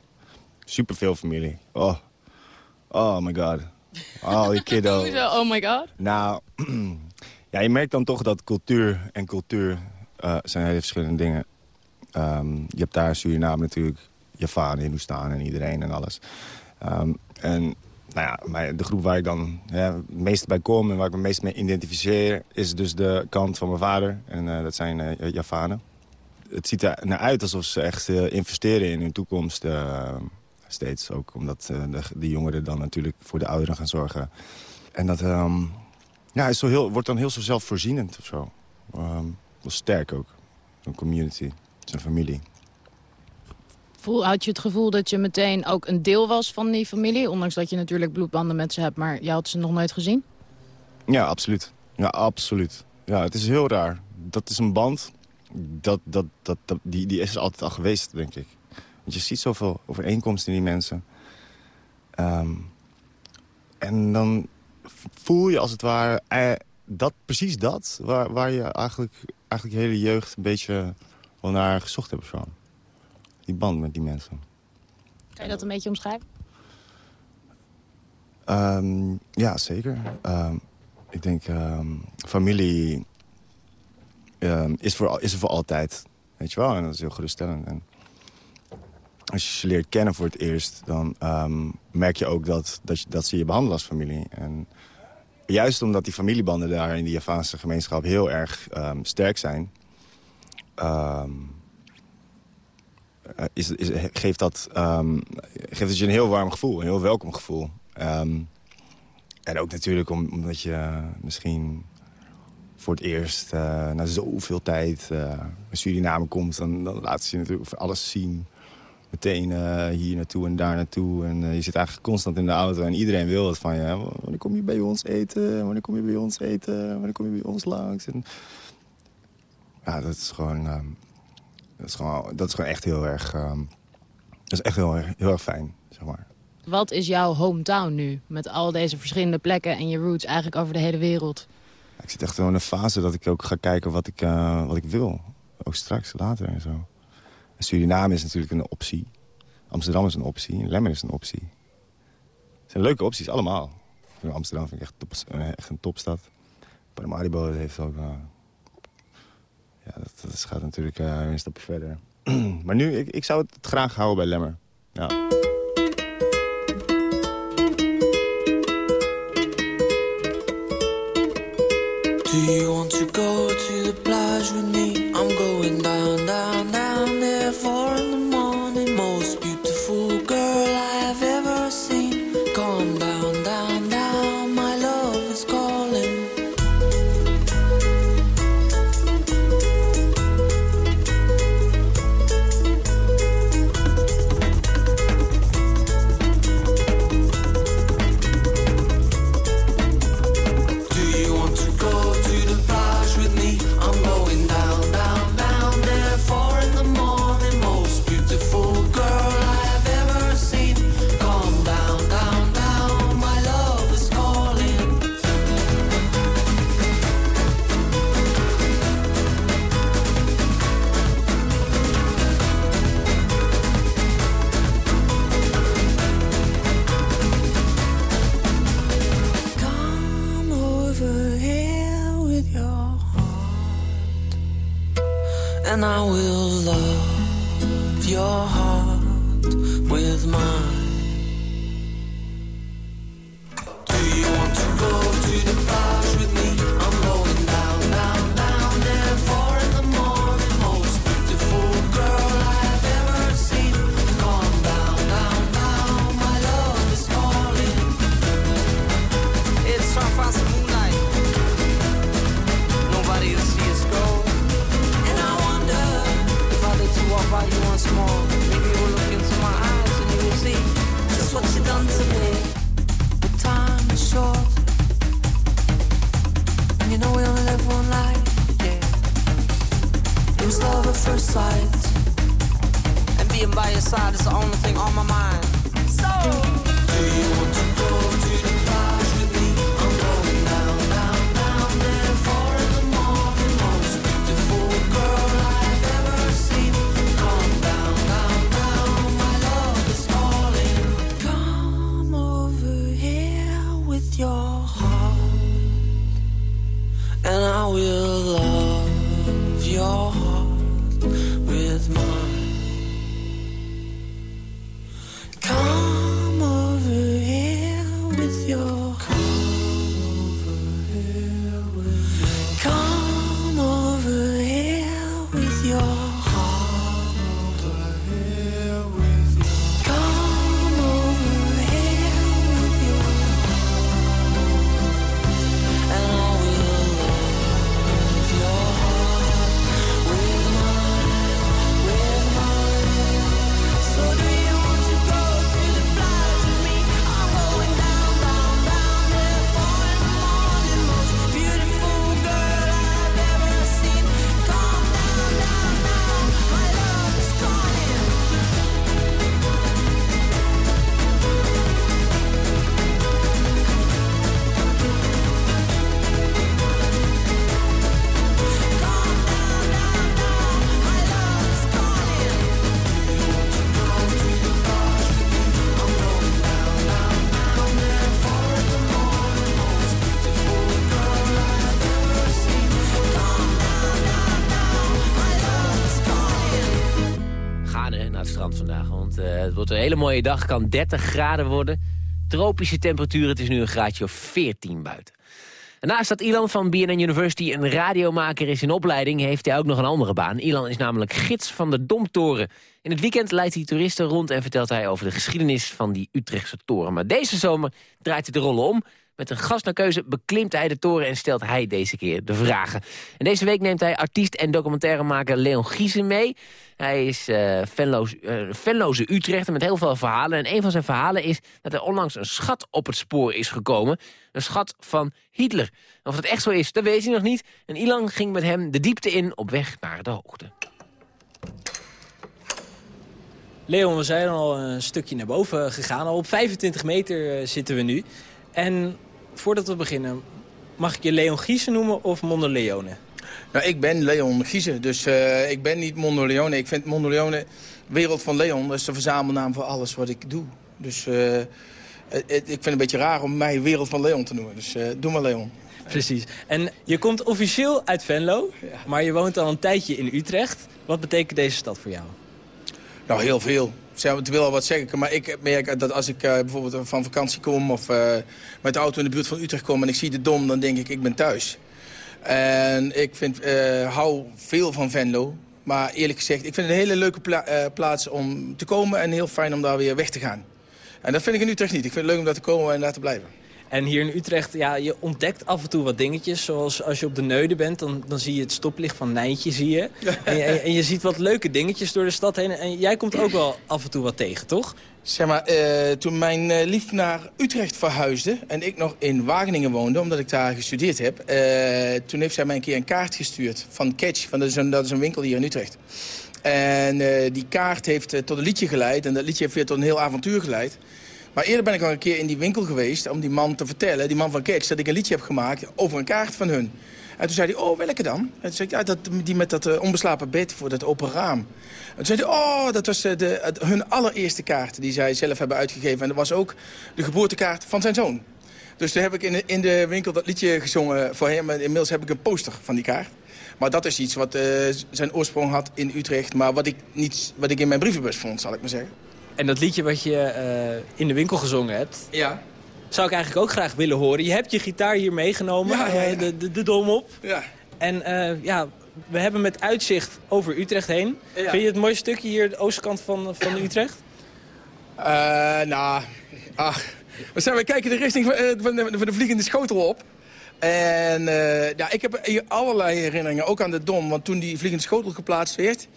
Superveel familie. Oh. Oh my god. Oh, die kiddo.
oh my god?
Nou, ja, je merkt dan toch dat cultuur en cultuur uh, zijn hele verschillende dingen. Um, je hebt daar Suriname natuurlijk, Javaan, Hindustan en iedereen en alles. Um, en nou ja, de groep waar ik dan ja, het meest bij kom en waar ik me meest mee identificeer... is dus de kant van mijn vader. En uh, dat zijn uh, Javanen. Het ziet er naar uit alsof ze echt uh, investeren in hun toekomst. steeds ook omdat de, de, jongeren dan natuurlijk voor de ouderen gaan zorgen. En dat um, ja, is zo heel, wordt dan heel zo zelfvoorzienend of zo. Um, sterk ook. Zo'n community, zo'n familie.
Had je het gevoel dat je meteen ook een deel was van die familie? Ondanks dat je natuurlijk bloedbanden met ze hebt, maar je had ze nog nooit gezien?
Ja, absoluut. Ja, absoluut. Ja, het is heel raar. Dat is een band, dat, dat, dat, die, die is er altijd al geweest, denk ik. Want je ziet zoveel overeenkomsten in die mensen. Ehm, en dan voel je als het ware eh, dat, precies dat... waar, waar je eigenlijk, eigenlijk je hele jeugd een beetje naar gezocht hebt. Van die band met die mensen.
Kan je dat een beetje omschrijven?
Um, ja, zeker. Um, ik denk, um, familie is, voor, is er voor altijd. Weet je wel, en dat is heel geruststellend. En als je ze leert kennen voor het eerst... dan merk je ook dat, dat, je, dat ze je behandelen als familie. En juist omdat die familiebanden daar in die Javaanse gemeenschap... heel erg sterk zijn... is, is, geeft, dat, um, geeft het je een heel warm gevoel, een heel welkom gevoel. Um, en ook natuurlijk omdat je misschien voor het eerst uh, na zoveel tijd uh, in Suriname komt... Dan, laat ze je natuurlijk alles zien. Meteen hier naartoe en daar naartoe. En je zit eigenlijk constant in de auto en iedereen wil het van je. Wanneer kom je bij ons eten? Wanneer kom je bij ons eten? Wanneer kom je bij ons langs? En, ja, dat is gewoon... Dat is gewoon, dat is gewoon echt heel erg... Um, dat is echt heel erg, heel erg fijn, zeg maar.
Wat is jouw hometown nu? Met al deze verschillende plekken en je roots eigenlijk over de hele wereld.
Ik zit echt wel in een fase dat ik ook ga kijken wat ik, uh, wat ik wil. Ook straks, later en zo. En Suriname is natuurlijk een optie. Amsterdam is een optie. Lemmer is een optie. Het zijn leuke opties, allemaal. Amsterdam vind ik echt, top, eh, echt een topstad. Paramaribo heeft ook... Uh, ja, dat, gaat natuurlijk uh, een stapje verder. maar nu, ik, ik zou het graag houden bij Lemmer. Ja.
Was love at first sight, and being by your side is the only thing on my mind. So, do you want to go
hele mooie dag. kan 30 graden worden. Tropische temperatuur, het is nu een graadje of 14 buiten. En naast dat Ilan van BNN University een radiomaker is in opleiding... heeft hij ook nog een andere baan. Ilan is namelijk gids van de Domtoren. In het weekend leidt hij toeristen rond en vertelt hij over de geschiedenis van die Utrechtse toren. Maar deze zomer draait hij de rollen om. Met een gast naar keuze beklimt hij de toren en stelt hij deze keer de vragen. En deze week neemt hij artiest en documentairemaker Leon Giesen mee. Hij is Venlo's, eh, Venloze Utrechter met heel veel verhalen. En een van zijn verhalen is dat er onlangs een schat op het spoor is gekomen. Een schat van Hitler. Of dat echt zo is, dat weet hij nog niet. En Ilan ging met hem de diepte in op weg naar de hoogte.
Leon, we zijn al een stukje naar boven gegaan. Al op 25 meter eh, zitten we nu. En voordat we beginnen, mag ik je Leon Giesen noemen of Mondo Leone?
Nou, ik ben Leon Giezen, dus eh, ik ben niet Mondo Leone. Ik vind Mondo Leone, wereld van Leon, dat is de verzamelnaam voor alles wat ik doe. Dus eh, het- het- ik vind het een beetje raar om mij wereld van Leon te noemen. Dus eh, doe maar Leon.
Precies. En je komt officieel uit Venlo, maar je woont al een tijdje in Utrecht. Wat betekent deze stad voor jou?
Nou, heel veel. Het wil al wat zeggen, maar ik merk dat als ik eh, bijvoorbeeld van vakantie kom... of eh, met de auto in de buurt van Utrecht kom en ik zie de Dom... dan denk ik, ik ben thuis. En ik vind, eh, hou veel van Venlo. Maar eerlijk gezegd, ik vind het een hele leuke pla- eh, plaats om te komen... en heel fijn om daar weer weg te gaan. En dat vind ik in Utrecht niet. Ik vind het leuk om daar te komen en daar te blijven.
En hier in Utrecht, ja, je ontdekt af en toe wat dingetjes. Zoals als je op de Neude bent, dan, dan zie je het stoplicht van Nijntje, zie je. En, je- en, en je ziet wat leuke dingetjes door de stad heen. En jij komt ook wel af en toe wat tegen, toch?
Zeg maar, eh, toen mijn eh, lief naar Utrecht verhuisde... en ik nog in Wageningen woonde, omdat ik daar gestudeerd heb... eh, toen heeft zij mij een keer een kaart gestuurd van Catch. Van, dat, is een, dat is een winkel hier in Utrecht. En die kaart heeft tot een liedje geleid. En dat liedje heeft weer tot een heel avontuur geleid. Maar eerder ben ik al een keer in die winkel geweest om die man te vertellen... die man van Catch, dat ik een liedje heb gemaakt over een kaart van hun. En toen zei hij, oh, welke dan? En toen zei ik, ja, dat, die met dat eh, onbeslapen bed voor dat open raam. En toen zei hij, oh, dat was eh, de, hun allereerste kaart die zij zelf hebben uitgegeven. En dat was ook de geboortekaart van zijn zoon. Dus toen heb ik in de, in de winkel dat liedje gezongen voor hem. En inmiddels heb ik een poster van die kaart. Maar dat is iets wat eh, zijn oorsprong had in Utrecht... maar wat ik, niet, wat ik in mijn brievenbus vond, zal ik maar zeggen.
En dat liedje wat je eh, in de winkel gezongen hebt...
Ja.
zou ik eigenlijk ook graag willen horen. Je hebt je gitaar hier meegenomen,
Ja, ja, ja.
eh, de, de, de dom op.
Ja.
En eh, ja, we hebben met uitzicht over Utrecht heen. Vind je het mooie stukje hier, de oostkant van, van Utrecht?
Eh, nou, ach, we, zijn, we kijken de richting van, van, de, van de vliegende schotel op. En ja, ik heb allerlei herinneringen, ook aan de Dom. Want toen die vliegende schotel geplaatst werd...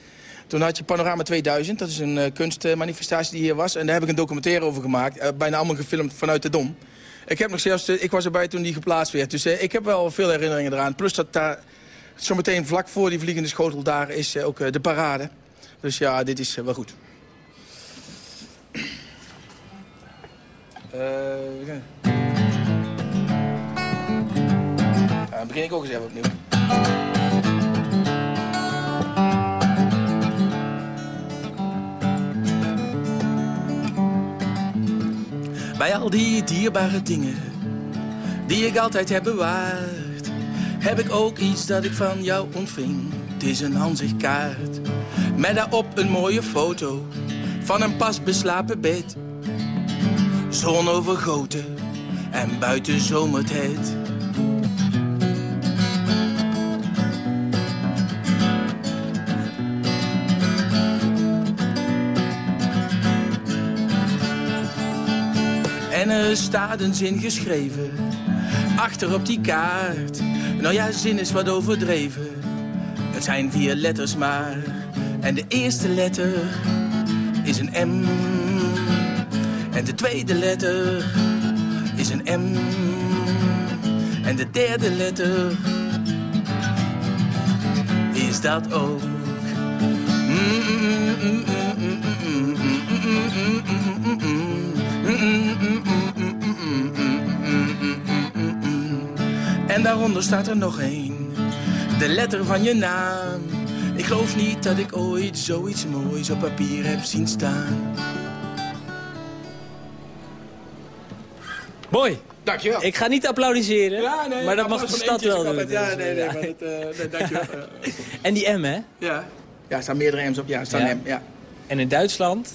toen had je Panorama 2000, dat is een eh, kunstmanifestatie die hier was. En daar heb ik een documentaire over gemaakt. eh, bijna allemaal gefilmd vanuit de Dom. Ik, heb nog zelfs, ik was erbij toen die geplaatst werd. Dus eh, ik heb wel veel herinneringen eraan. Plus dat daar zometeen vlak voor die vliegende schotel daar is ook de parade. Dus ja, dit is wel goed. Dan begin ik ook eens even opnieuw. Bij al die dierbare dingen die ik altijd heb bewaard, heb ik ook iets dat ik van jou ontving. Het is een aanzichtkaart met daarop een mooie foto van een pas beslapen bed. Zon overgoten en buiten zomert staat een zin geschreven, achter op die kaart. Nou ja, zin is wat overdreven. Het zijn vier letters maar. En de eerste letter is een M. En de tweede letter is een M. En de derde letter is dat ook. En daaronder staat er nog één. De letter van je naam. Ik geloof niet dat ik ooit zoiets moois op papier heb zien staan.
Mooi.
Dankjewel.
Ik ga niet applaudisseren,
Ja, nee,
maar dat mag de stad wel doen.
Ja, nee, nee,
ja.
maar het, eh, nee, dankjewel.
En die M, hè?
ja. ja, er staan meerdere M's op. Ja, er staan
Ja.
M, ja.
En in Duitsland,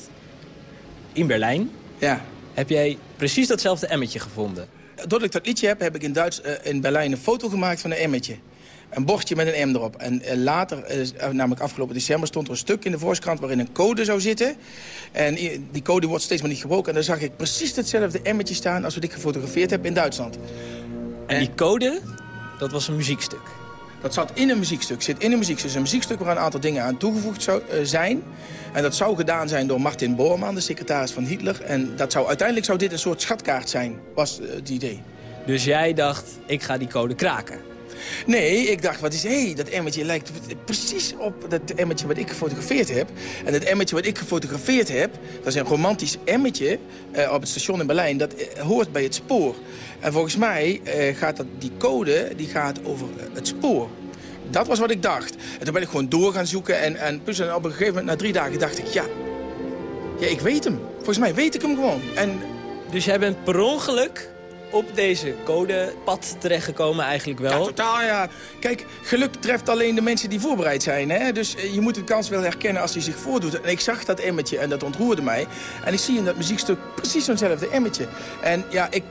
in Berlijn,
ja.
heb jij precies datzelfde emmetje gevonden.
Doordat ik dat liedje heb, heb ik in, Duits, eh, in Berlijn een foto gemaakt van een emmetje. Een bordje met een M erop. En eh, later, eh, namelijk afgelopen december, stond er een stuk in de Volkskrant... waarin een code zou zitten. En die code wordt steeds maar niet gebroken. En daar zag ik precies hetzelfde emmetje staan... als wat ik gefotografeerd heb in Duitsland.
En die code, dat was een muziekstuk.
Dat zat in een muziekstuk, zit in een muziekstuk. Een muziekstuk waar een aantal dingen aan toegevoegd zou, zijn. En dat zou gedaan zijn door Martin Bormann, de secretaris van Hitler. En dat zou, uiteindelijk zou dit een soort schatkaart zijn, was eh, het idee.
Dus jij dacht, ik ga die code kraken.
Nee, ik dacht, wat is, hé, hey, dat emmetje lijkt precies op dat emmetje wat ik gefotografeerd heb. En dat emmetje wat ik gefotografeerd heb, dat is een romantisch emmetje eh, op het station in Berlijn. Dat eh, hoort bij het spoor. En volgens mij eh, gaat dat, die code die gaat over eh, het spoor. Dat was wat ik dacht. En toen ben ik gewoon door gaan zoeken. En, en op een gegeven moment, na drie dagen, dacht ik, ja, ja, ik weet hem. Volgens mij weet ik hem gewoon. En
Dus jij bent per ongeluk op deze codepad terechtgekomen eigenlijk wel.
Ja, totaal ja. Kijk, geluk treft alleen de mensen die voorbereid zijn. Hè? Dus eh, je moet de kans wel herkennen als die zich voordoet. En ik zag dat emmetje en dat ontroerde mij. En ik zie in dat muziekstuk precies zo'nzelfde emmetje. En ja, ik,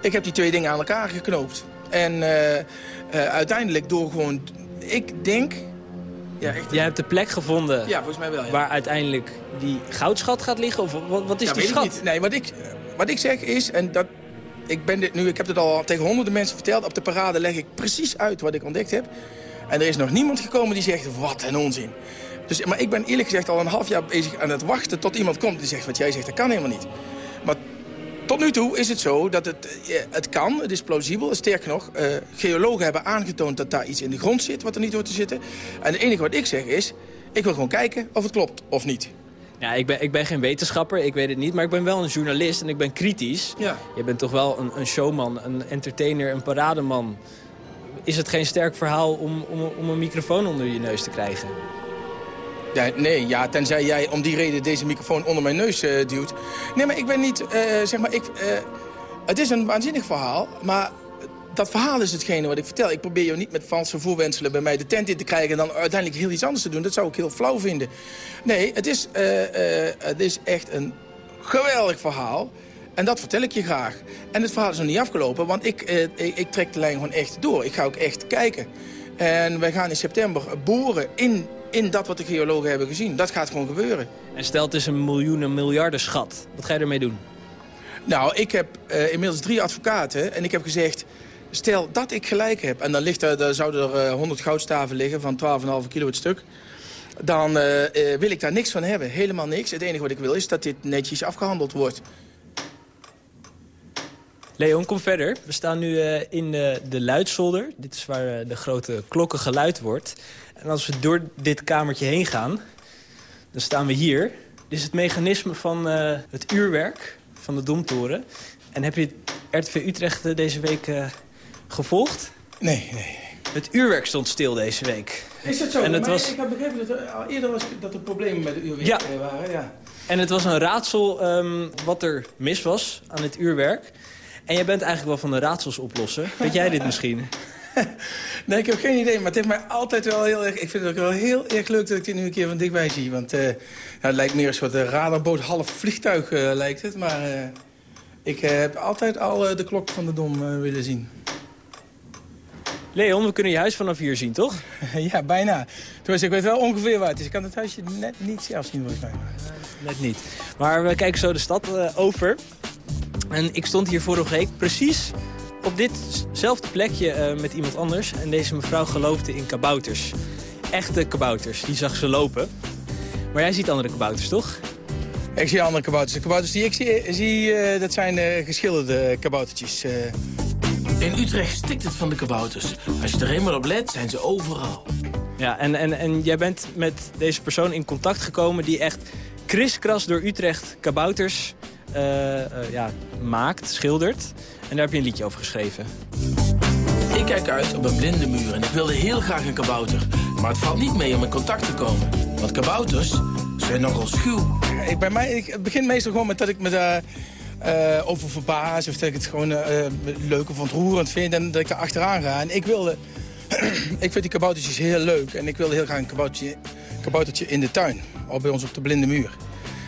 ik heb die twee dingen aan elkaar geknoopt. En eh, eh, uiteindelijk door gewoon... Ik denk... Ja, echt,
Jij hebt de plek gevonden
ja volgens mij wel. Ja.
waar uiteindelijk die goudschat gaat liggen? Of wat, wat is
ja,
die schat?
niet. Nee, wat ik, wat ik zeg is, en dat, ik, ben dit nu, ik heb het al tegen honderden mensen verteld. Op de parade leg ik precies uit wat ik ontdekt heb. En er is nog niemand gekomen die zegt, wat een onzin. Dus, maar ik ben eerlijk gezegd al een half jaar bezig aan het wachten tot iemand komt die zegt wat jij zegt. Dat kan helemaal niet. Maar tot nu toe is het zo dat het, eh, het kan, het is plausibel. Sterker nog, eh, geologen hebben aangetoond dat daar iets in de grond zit wat er niet hoort te zitten. En het enige wat ik zeg is, ik wil gewoon kijken of het klopt of niet.
Ja, ik ben, ik ben geen wetenschapper, ik weet het niet. Maar ik ben wel een journalist en ik ben kritisch.
Ja.
Je bent toch wel een, een showman, een entertainer, een parademan. Is het geen sterk verhaal om, om, om een microfoon onder je neus te krijgen?
Nee, ja, tenzij jij om die reden deze microfoon onder mijn neus eh, duwt. Nee, maar ik ben niet, eh, zeg maar, ik, eh, het is een waanzinnig verhaal, maar dat verhaal is hetgene wat ik vertel. Ik probeer je niet met valse voorwenselen bij mij de tent in te krijgen... en dan uiteindelijk heel iets anders te doen. Dat zou ik heel flauw vinden. Nee, het is, het is echt een geweldig verhaal. En dat vertel ik je graag. En het verhaal is nog niet afgelopen, want ik, ik, ik trek de lijn gewoon echt door. Ik ga ook echt kijken. En wij gaan in september boren in, in dat wat de geologen hebben gezien. Dat gaat gewoon gebeuren.
En stel het is een miljoenen, miljarden schat. Wat ga je ermee doen?
Nou, ik heb eh, inmiddels drie advocaten en ik heb gezegd... stel dat ik gelijk heb, en dan, ligt er, dan zouden er eh, 100 goudstaven liggen van 12,5 kilo het stuk... dan eh, eh, wil ik daar niks van hebben, helemaal niks. Het enige wat ik wil is dat dit netjes afgehandeld wordt.
Leon, kom verder. We staan nu eh, in eh, de luidzolder. Dit is waar eh, de grote klokken geluid wordt. En als we door dit kamertje heen gaan, dan staan we hier. Dit is het mechanisme van het uurwerk van de Domtoren. En heb je RTV Utrecht deze week gevolgd?
Nee, nee.
Het uurwerk stond stil deze week.
Is dat zo?
En het
Maar
was...
Ik heb begrepen dat er al eerder was dat er problemen met de uurwerk
Ja.
waren. Ja.
En het was een raadsel ehm, wat er mis was aan het uurwerk. En jij bent eigenlijk wel van de raadsels oplossen. Weet jij dit misschien?
Nee, ik heb geen idee, maar het heeft mij altijd wel heel erg... Ik vind het ook wel heel erg leuk dat ik dit nu een keer van dichtbij zie. Want eh, nou, het lijkt meer een soort eh, radarboot, half vliegtuig eh, lijkt het. Maar ik heb altijd al de klok van de Dom willen zien.
Leon, we kunnen je huis vanaf hier zien, toch?
ja, bijna. Tenminste, ik weet wel ongeveer waar het is. Ik kan het huisje net niet zelf zien volgens mij.
Net niet. Maar we kijken zo de stad over. En ik stond hier vorige week precies op ditzelfde plekje eh, met iemand anders. En deze mevrouw geloofde in kabouters. Echte kabouters. Die zag ze lopen. Maar jij ziet andere kabouters, toch?
Ik zie andere kabouters. De kabouters die ik zie, zie eh, dat zijn eh, geschilderde kaboutertjes. eh.
In Utrecht stikt het van de kabouters. Als je er eenmaal op let, zijn ze overal.
Ja, en, en, en jij bent met deze persoon in contact gekomen... die echt kriskras door Utrecht kabouters ja, maakt, schildert. En daar heb je een liedje over geschreven.
Ik kijk uit op een blinde muur en ik wilde heel graag een kabouter. Maar het valt niet mee om in contact te komen. Want kabouters zijn nogal schuw.
Ik, bij mij, ik, het begint meestal gewoon met dat ik me daar eh, over verbaas... of dat ik het gewoon eh, leuk of ontroerend vind en dat ik er achteraan ga. En ik wilde... ik vind die kaboutertjes heel leuk en ik wilde heel graag een kaboutertje, kaboutertje in de tuin. Al bij ons op de blinde muur.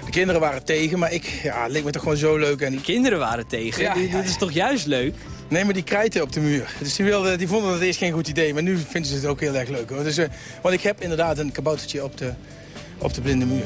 De kinderen waren tegen, maar ik, ja, leek me toch gewoon zo leuk. En...
Die kinderen waren tegen?
Ja,
Dit-
ja,
dit is toch juist leuk?
Nee, maar die krijten op de muur. Dus die, wilden, die vonden het eerst geen goed idee, maar nu vinden ze het ook heel erg leuk. Hoor. Dus, eh, want ik heb inderdaad een kaboutertje op de, op de blinde muur.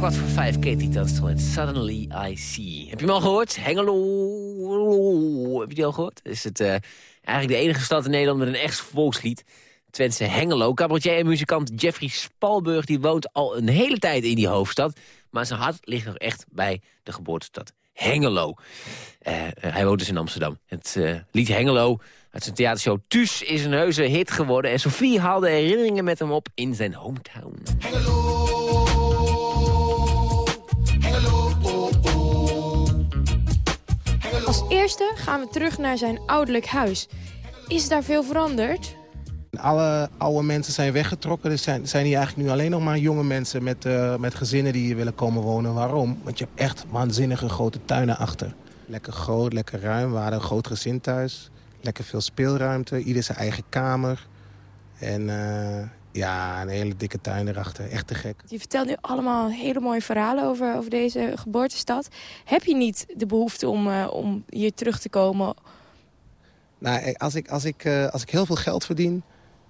Bijna voor vijf, Katie Tunstall met Suddenly I See. Heb je hem al gehoord? Hengelo. Heb je die al gehoord? Is het eh, eigenlijk de enige stad in Nederland met een echt volkslied. Twentse Hengelo. Cabaretier en muzikant Jeffrey Spalburg die woont al een hele tijd in die hoofdstad. Maar zijn hart ligt nog echt bij de geboortestad Hengelo. Eh, hij woont dus in Amsterdam. Het eh, lied Hengelo uit zijn theatershow Thuis is een heuse hit geworden. En Sophie haalde herinneringen met hem op in zijn hometown.
Als eerste gaan we terug naar zijn ouderlijk huis. Is daar veel veranderd?
Alle oude mensen zijn weggetrokken. Er zijn, zijn hier eigenlijk nu alleen nog maar jonge mensen met, eh, met gezinnen die hier willen komen wonen. Waarom? Want je hebt echt waanzinnige grote tuinen achter. Lekker groot, lekker ruim. We hadden een groot gezin thuis. Lekker veel speelruimte. Ieder zijn eigen kamer. En eh, ja, een hele dikke tuin erachter. Echt te gek.
Je vertelt nu allemaal hele mooie verhalen over, over deze geboortestad. Heb je niet de behoefte om, eh, om hier terug te komen?
Nou, eh, als ik, als, ik, eh, als ik heel veel geld verdien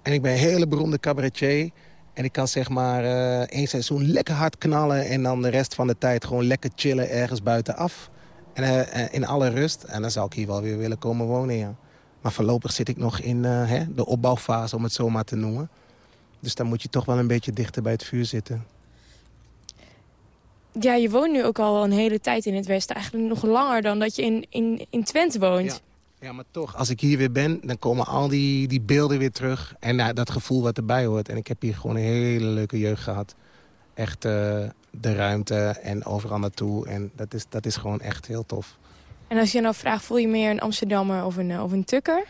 en ik ben een hele beroemde cabaretier... en ik kan zeg maar één seizoen lekker hard knallen... en dan de rest van de tijd gewoon lekker chillen ergens buitenaf. En in alle rust. En dan zou ik hier wel weer willen komen wonen, ja. Maar voorlopig zit ik nog in hè, de opbouwfase, om het zo maar te noemen. Dus dan moet je toch wel een beetje dichter bij het vuur zitten.
Ja, je woont nu ook al een hele tijd in het Westen. Eigenlijk nog langer dan dat je in, in, in Twente woont.
Ja, maar toch, als ik hier weer ben, dan komen al die, die beelden weer terug. En nou, dat gevoel wat erbij hoort. En ik heb hier gewoon een hele leuke jeugd gehad. Echt eh, de ruimte en overal naartoe. En dat is, dat is gewoon echt heel tof.
En als je nou vraagt, voel je meer een Amsterdammer of een, eh, of een tukker?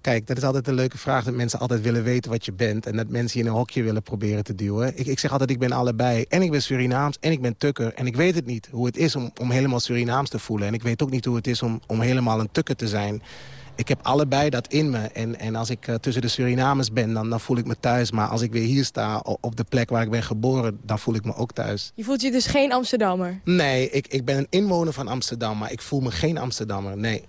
Kijk, dat is altijd een leuke vraag. Dat mensen altijd willen weten wat je bent. En dat mensen je in een hokje willen proberen te duwen. Ik, ik zeg altijd, ik ben allebei. En ik ben Surinaams en ik ben tukker. En ik weet het niet hoe het is om, om helemaal Surinaams te voelen. En ik weet ook niet hoe het is om, om helemaal een tukker te zijn. Ik heb allebei dat in me. En, en als ik eh, tussen de Surinamers ben, dan, dan voel ik me thuis. Maar als ik weer hier sta, op de plek waar ik ben geboren... dan voel ik me ook thuis.
Je voelt je dus geen Amsterdammer?
Nee, ik, ik ben een inwoner van Amsterdam, maar ik voel me geen Amsterdammer, nee.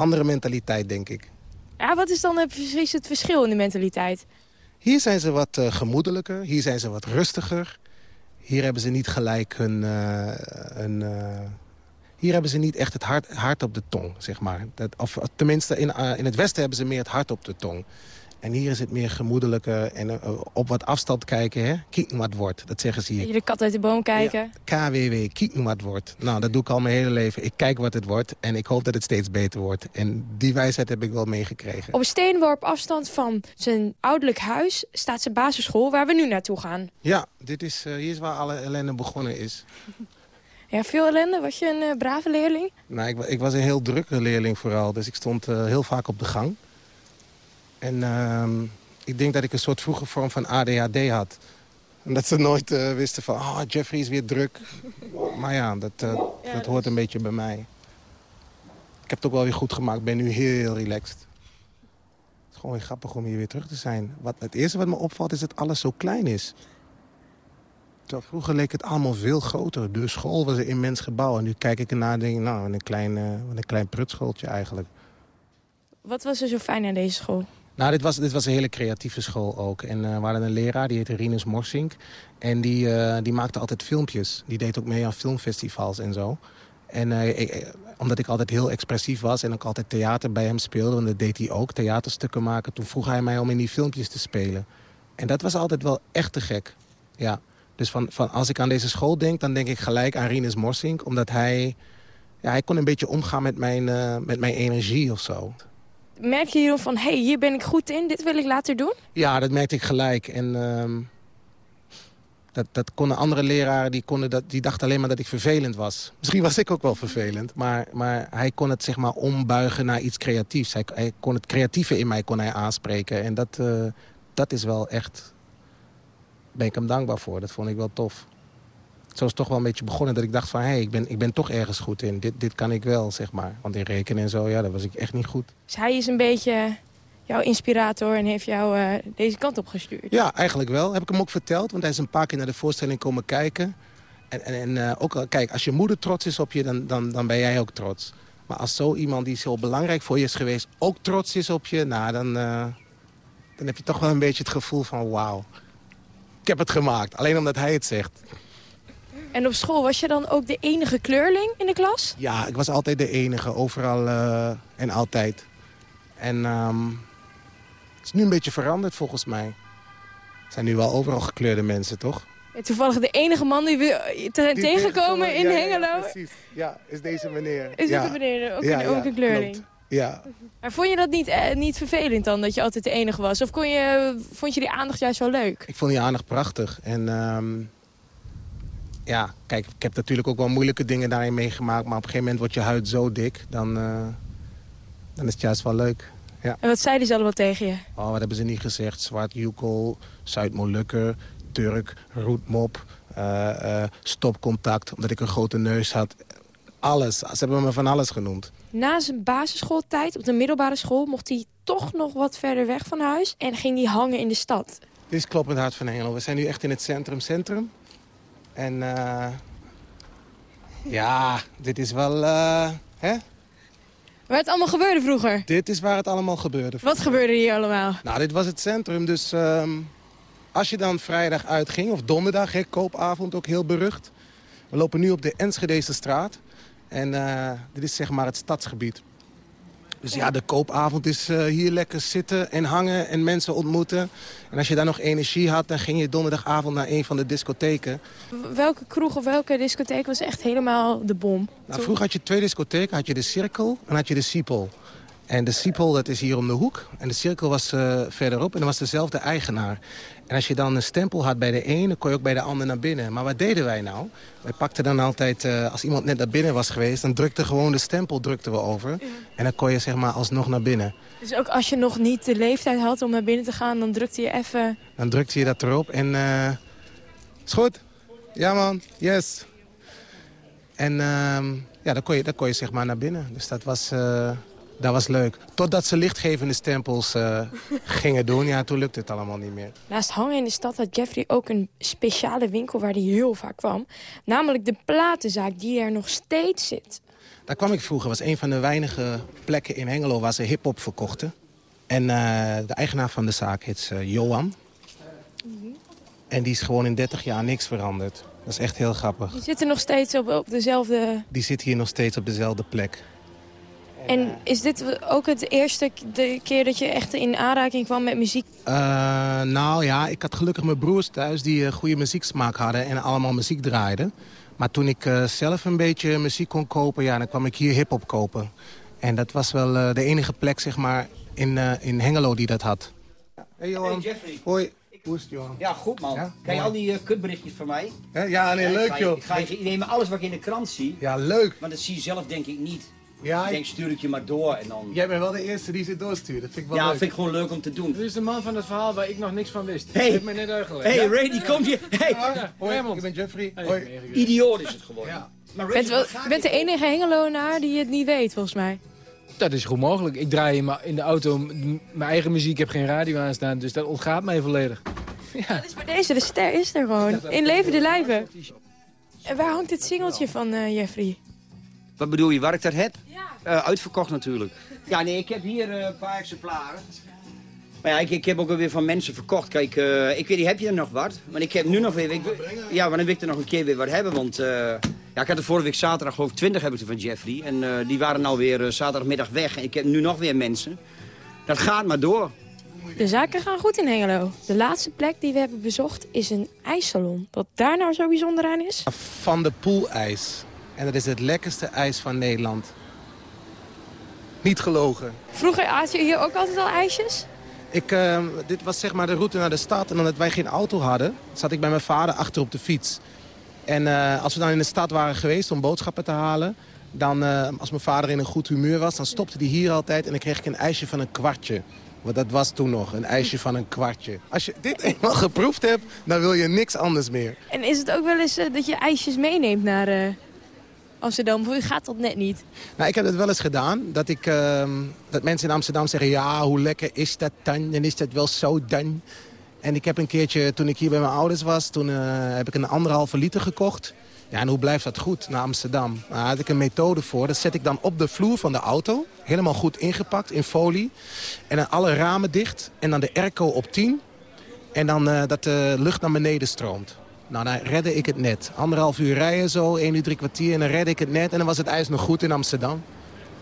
Andere mentaliteit, denk ik.
Ja, wat is dan het- precies het verschil in de mentaliteit?
Hier zijn ze wat eh, gemoedelijker, hier zijn ze wat rustiger. Hier hebben ze niet gelijk hun... eh, hun eh, hier hebben ze niet echt het hart, hart op de tong, zeg maar. Dat, of tenminste, in, in het westen hebben ze meer het hart op de tong. En hier is het meer gemoedelijker en eh, op wat afstand kijken, hè. Kijken wat wordt, dat zeggen ze hier.
Je de kat uit de boom kijken?
KWW, kijken wat wordt. Nou, dat doe ik al mijn hele leven. Ik kijk wat het wordt en ik hoop dat het steeds beter wordt. En die wijsheid heb ik wel meegekregen.
Op een steenworp afstand van zijn ouderlijk huis staat zijn basisschool waar we nu naartoe gaan.
Ja, dit is, eh, hier is waar alle ellende begonnen is.
Ja, veel ellende. Was je een eh, brave leerling?
Nou, ik, ik was een heel drukke leerling vooral, dus ik stond heel vaak op de gang. En ehm, ik denk dat ik een soort vroege vorm van ADHD had. En dat ze nooit eh, wisten van, oh, Jeffrey is weer druk. Maar ja, dat, eh, dat hoort een beetje bij mij. Ik heb het ook wel weer goed gemaakt, ik ben nu heel relaxed. Het is gewoon weer grappig om hier weer terug te zijn. Wat, het eerste wat me opvalt is dat alles zo klein is. Terwijl vroeger leek het allemaal veel groter. De school was een immens gebouw. En nu kijk ik ernaar en denk ik, nou, wat een klein, eh, wat een klein prutschooltje eigenlijk.
Wat was er zo fijn aan deze school?
Nou, dit was, dit was een hele creatieve school ook. En eh, we hadden een leraar, die heette Rinus Morsink. En die, eh, die maakte altijd filmpjes. Die deed ook mee aan filmfestivals en zo. En eh, ik- omdat ik altijd heel expressief was en ook altijd theater bij hem speelde... want dat deed hij ook, theaterstukken maken... toen vroeg hij mij om in die filmpjes te spelen. En dat was altijd wel echt te gek. Ja. Dus van, van als ik aan deze school denk, dan denk ik gelijk aan Rinus Morsink. Omdat hij, ja, hij kon een beetje omgaan met mijn, met mijn energie of zo.
Merk je hierom van, hey, hier ben ik goed in, dit wil ik later doen?
Ja, dat merkte ik gelijk. En ehm, dat, dat konden andere leraren, die, konden dat, die dachten alleen maar dat ik vervelend was. Misschien was ik ook wel vervelend, maar, maar hij kon het zeg maar ombuigen naar iets creatiefs. Hij, hij kon het creatieve in mij kon hij aanspreken. En dat, eh, dat is wel echt, ben ik hem dankbaar voor. Dat vond ik wel tof. Zo is het toch wel een beetje begonnen dat ik dacht van... hé, hey, ik, ben, ik ben toch ergens goed in. Dit, dit kan ik wel, zeg maar. Want in rekenen en zo, ja, daar was ik echt niet goed.
Dus hij is een beetje jouw inspirator en heeft jou eh, deze kant op gestuurd.
Ja, eigenlijk wel. Heb ik hem ook verteld, want hij is een paar keer naar de voorstelling komen kijken. En, en, en eh, ook, al- kijk, als je moeder trots is op je, dan, dan, dan ben jij ook trots. Maar als zo iemand die zo belangrijk voor je is geweest ook trots is op je... nou, dan, eh, dan heb je toch wel een beetje het gevoel van wauw. Ik heb het gemaakt, alleen omdat hij het zegt.
En op school was je dan ook de enige kleurling in de klas?
Ja, ik was altijd de enige, overal eh, en altijd. En ehm, het is nu een beetje veranderd volgens mij. Er zijn nu wel overal gekleurde mensen, toch?
Ja, toevallig de enige man die we te-
Die
tegenkomen in
ja, ja,
Hengelo.
precies. Ja, is deze meneer.
Is
ja.
dit de meneer, ook, een, ook een kleurling?
klopt. Ja.
Maar vond je dat niet, eh, niet vervelend dan, dat je altijd de enige was? Of kon je, vond je die aandacht juist wel leuk?
Ik vond die aandacht prachtig. En ehm, ja, kijk, ik heb natuurlijk ook wel moeilijke dingen daarin meegemaakt. Maar op een gegeven moment wordt je huid zo dik, dan, eh, dan is het juist wel leuk. Ja.
En wat zeiden ze allemaal tegen je?
Oh, wat hebben ze niet gezegd? Zwart Joekel, Zuid-Molukker, Turk, Roetmop, eh, stopcontact, omdat ik een grote neus had. Alles. Ze hebben me van alles genoemd.
Na zijn basisschooltijd op de middelbare school mocht hij toch nog wat verder weg van huis. En ging hij hangen in de stad.
Dit is Kloppend Hart van Hengelo. We zijn nu echt in het centrum, centrum. En eh, ja, dit is wel... eh, hè?
Waar het allemaal gebeurde vroeger.
Dit is waar het allemaal gebeurde.
Wat gebeurde hier allemaal?
Nou, dit was het centrum. Dus ehm, als je dan vrijdag uitging, of donderdag, hè, koopavond ook heel berucht. We lopen nu op de Enschedese straat. En eh, dit is zeg maar het stadsgebied. Dus ja, de koopavond is eh, hier lekker zitten en hangen en mensen ontmoeten. En als je daar nog energie had, dan ging je donderdagavond naar een van de discotheken.
Welke kroeg of welke discotheek was echt helemaal de bom?
Nou, vroeger had je twee discotheken. Had je de Cirkel en had je de Siepel. En de Siepel, dat is hier om de hoek. En de Cirkel was eh, verderop en dat was dezelfde eigenaar. En als je dan een stempel had bij de ene, kon je ook bij de ander naar binnen. Maar wat deden wij nou? Wij pakten dan altijd, eh, als iemand net naar binnen was geweest... dan drukte gewoon de stempel drukten we over. En dan kon je zeg maar alsnog naar binnen.
Dus ook als je nog niet de leeftijd had om naar binnen te gaan... dan drukte je even...
Dan drukte je dat erop en... eh is goed? Ja man, yes. En ehm, ja, dan kon, je, dan kon je zeg maar naar binnen. Dus dat was, dat was leuk. Totdat ze lichtgevende stempels eh, gingen doen. Ja, toen lukte het allemaal niet meer.
Naast hangen in de stad had Jeffrey ook een speciale winkel waar hij heel vaak kwam. Namelijk de platenzaak die er nog steeds zit.
Daar kwam ik vroeger. was een van de weinige plekken in Hengelo waar ze hiphop verkochten. En eh, de eigenaar van de zaak heet eh, Johan. En die is gewoon in 30 jaar niks veranderd. Dat is echt heel grappig.
Die zitten nog steeds op, op dezelfde...
Die zit hier nog steeds op dezelfde plek.
En is dit ook het eerste de keer dat je echt in aanraking kwam met muziek?
Eh, nou ja, ik had gelukkig mijn broers thuis die eh, goede muzieksmaak hadden en allemaal muziek draaiden. Maar toen ik eh, zelf een beetje muziek kon kopen, ja, dan kwam ik hier hip-hop kopen. En dat was wel eh, de enige plek, zeg maar, in, eh, in Hengelo die dat had.
Hey Johan. Jeffrey.
Hoi. Hoe is het, Johan?
Ja, goed man.
Ja? Mooi.
al die eh, kutberichtjes van mij?
Hè? Ja, nee,
ik
leuk,
ga je-
joh.
Ik ga je ik neem alles wat ik in de krant zie.
Ja, leuk.
Maar dat zie je zelf denk ik niet.
Ja,
ik denk stuur ik je maar door en dan...
Jij bent wel de eerste die ze doorstuurt. Dat vind ik wel
Ja,
leuk.
vind ik gewoon leuk om te doen.
Dit is de man van het verhaal waar ik nog niks van wist.
Hey.
Dat heeft mij net uitgelegd.
Hey Ray, die komt hier. Hey.
Hoi, ik ben Jeffrey.
Hoi.
Idioot is het geworden. Maar
Je
Ray,
bent, wel, je bent de
dit
enige Hengelonaar die het niet weet, volgens mij.
Dat is goed mogelijk. Ik draai in de auto mijn eigen muziek. Ik heb geen radio aanstaan, dus dat ontgaat mij volledig.
Dat is bij deze, de ster is er gewoon. In levende lijven. En waar hangt het singeltje van eh, Jeffrey?
Wat bedoel je, waar ik dat heb? Eh, uitverkocht natuurlijk. Ja, nee, ik heb hier eh, een paar exemplaren. Maar ja, ik, ik heb ook alweer van mensen verkocht. Kijk, eh, ik weet niet, heb je er nog wat? Maar ik heb nu nog weer... Ik, ja, maar dan wil ik er nog een keer weer wat hebben, want... eh, Ja, ik had er vorige week zaterdag geloof ik 20 heb ik er van Jeffrey. En eh, die waren nou weer zaterdagmiddag weg. En ik heb nu nog weer mensen. Dat gaat maar door.
De zaken gaan goed in Hengelo. De laatste plek die we hebben bezocht is een ijssalon. Wat daar nou zo bijzonder aan is?
Van de Poelijs. En dat is het lekkerste ijs van Nederland. Niet gelogen.
Vroeger aat je hier ook altijd al ijsjes?
Ik, eh, dit was zeg maar de route naar de stad. En omdat wij geen auto hadden, zat ik bij mijn vader achter op de fiets. En eh, als we dan in de stad waren geweest om boodschappen te halen... dan, eh, als mijn vader in een goed humeur was, dan stopte hij hier altijd... en dan kreeg ik een ijsje van een kwartje. Want dat was toen nog, een ijsje van een kwartje. Als je dit eenmaal geproefd hebt, dan wil je niks anders meer.
En is het ook wel eens eh, dat je ijsjes meeneemt naar Amsterdam? Of gaat dat net niet?
Nou, ik heb het wel eens gedaan. Dat, ik, ehm, dat mensen in Amsterdam zeggen... ja, hoe lekker is dat dan? En is dat wel zo dan? En ik heb een keertje, toen ik hier bij mijn ouders was... toen eh, heb ik een anderhalve liter gekocht. Ja, en hoe blijft dat goed naar Amsterdam? Nou, daar had ik een methode voor. Dat zet ik dan op de vloer van de auto. Helemaal goed ingepakt in folie. En dan alle ramen dicht. En dan de airco op 10. En dan eh, dat de lucht naar beneden stroomt. Nou, dan redde ik het net. Anderhalf uur rijden zo, één uur, drie kwartier. En dan redde ik het net. En dan was het ijs nog goed in Amsterdam.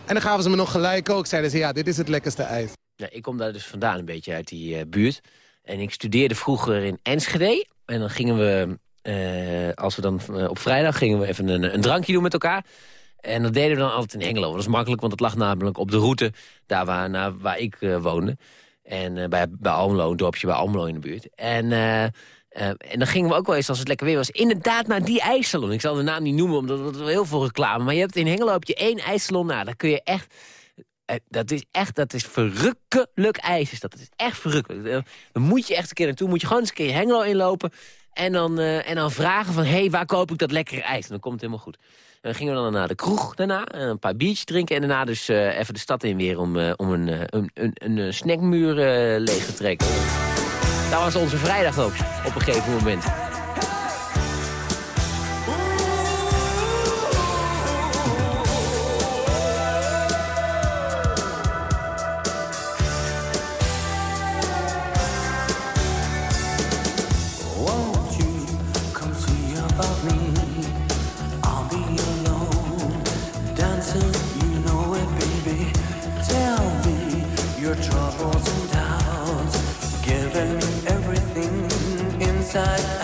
En dan gaven ze me nog gelijk ook. Zeiden ze, ja, dit is het lekkerste ijs.
Ja, ik kom daar dus vandaan, een beetje uit die eh, buurt. En ik studeerde vroeger in Enschede. En dan gingen we, eh, als we dan eh, op vrijdag gingen we even een, een drankje doen met elkaar. En dat deden we dan altijd in Hengelo. Dat is makkelijk, want het lag namelijk op de route daar waar, naar, waar ik woonde. En bij, bij Almelo, een dorpje bij Almelo in de buurt. En, eh, en dan gingen we ook wel eens, als het lekker weer was, inderdaad naar die ijssalon. Ik zal de naam niet noemen, omdat het heel veel reclame. Maar je hebt in Hengelo heb je één ijssalon. Nou, daar kun je echt... eh, Dat is echt, dat is verrukkelijk ijs. Is dat. dat is echt verrukkelijk. Dan moet je echt een keer naartoe. Moet je gewoon eens een keer Hengelo inlopen. En dan, eh, en dan vragen van, hé, hey, waar koop ik dat lekkere ijs? En dan komt het helemaal goed. Dan gingen we dan naar de kroeg daarna. Een paar biertjes drinken. En daarna dus even de stad in weer om, om een, een, een, een snackmuur leeg te trekken. Dat was onze vrijdag ook, op een gegeven moment.
Inside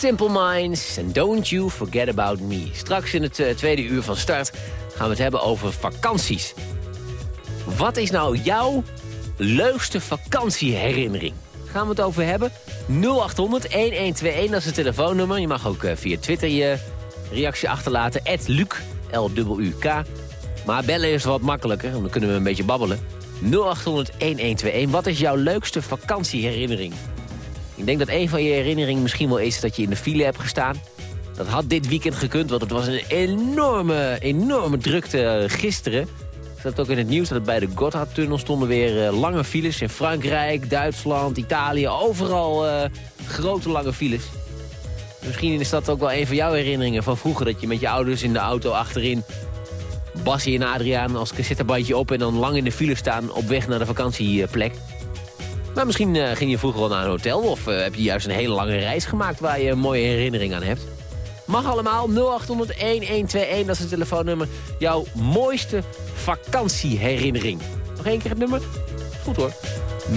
Simple Minds and Don't You Forget About Me. Straks in het eh, tweede uur van start gaan we het hebben over vakanties. Wat is nou jouw leukste vakantieherinnering? Gaan we het over hebben? 0800 1121, dat is het telefoonnummer. Je mag ook eh, via Twitter je reactie achterlaten. Luc, L-U-U-K. Maar bellen is wat makkelijker, dan kunnen we een beetje babbelen. 0800 1121, wat is jouw leukste vakantieherinnering? Ik denk dat een van je herinneringen misschien wel is dat je in de file hebt gestaan. Dat had dit weekend gekund, want het was een enorme, enorme drukte gisteren. Ik zat ook in het nieuws dat bij de Gotthardtunnel stonden weer eh, lange files. In Frankrijk, Duitsland, Italië, overal uh, grote lange files. Misschien is dat ook wel een van jouw herinneringen van vroeger... dat je met je ouders in de auto achterin... Bassie en Adriaan als cassettebandje op... en dan lang in de file staan op weg naar de vakantieplek. Maar misschien uh, ging je vroeger wel naar een hotel... of uh, heb je juist een hele lange reis gemaakt waar je een mooie herinnering aan hebt. Mag allemaal, 0800-1121, dat is het telefoonnummer. Jouw mooiste vakantieherinnering. Nog één keer het nummer? Goed hoor. 0800-1121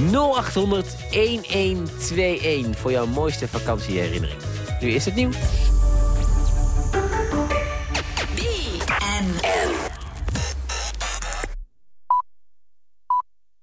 voor jouw mooiste vakantieherinnering. Nu is het nieuw.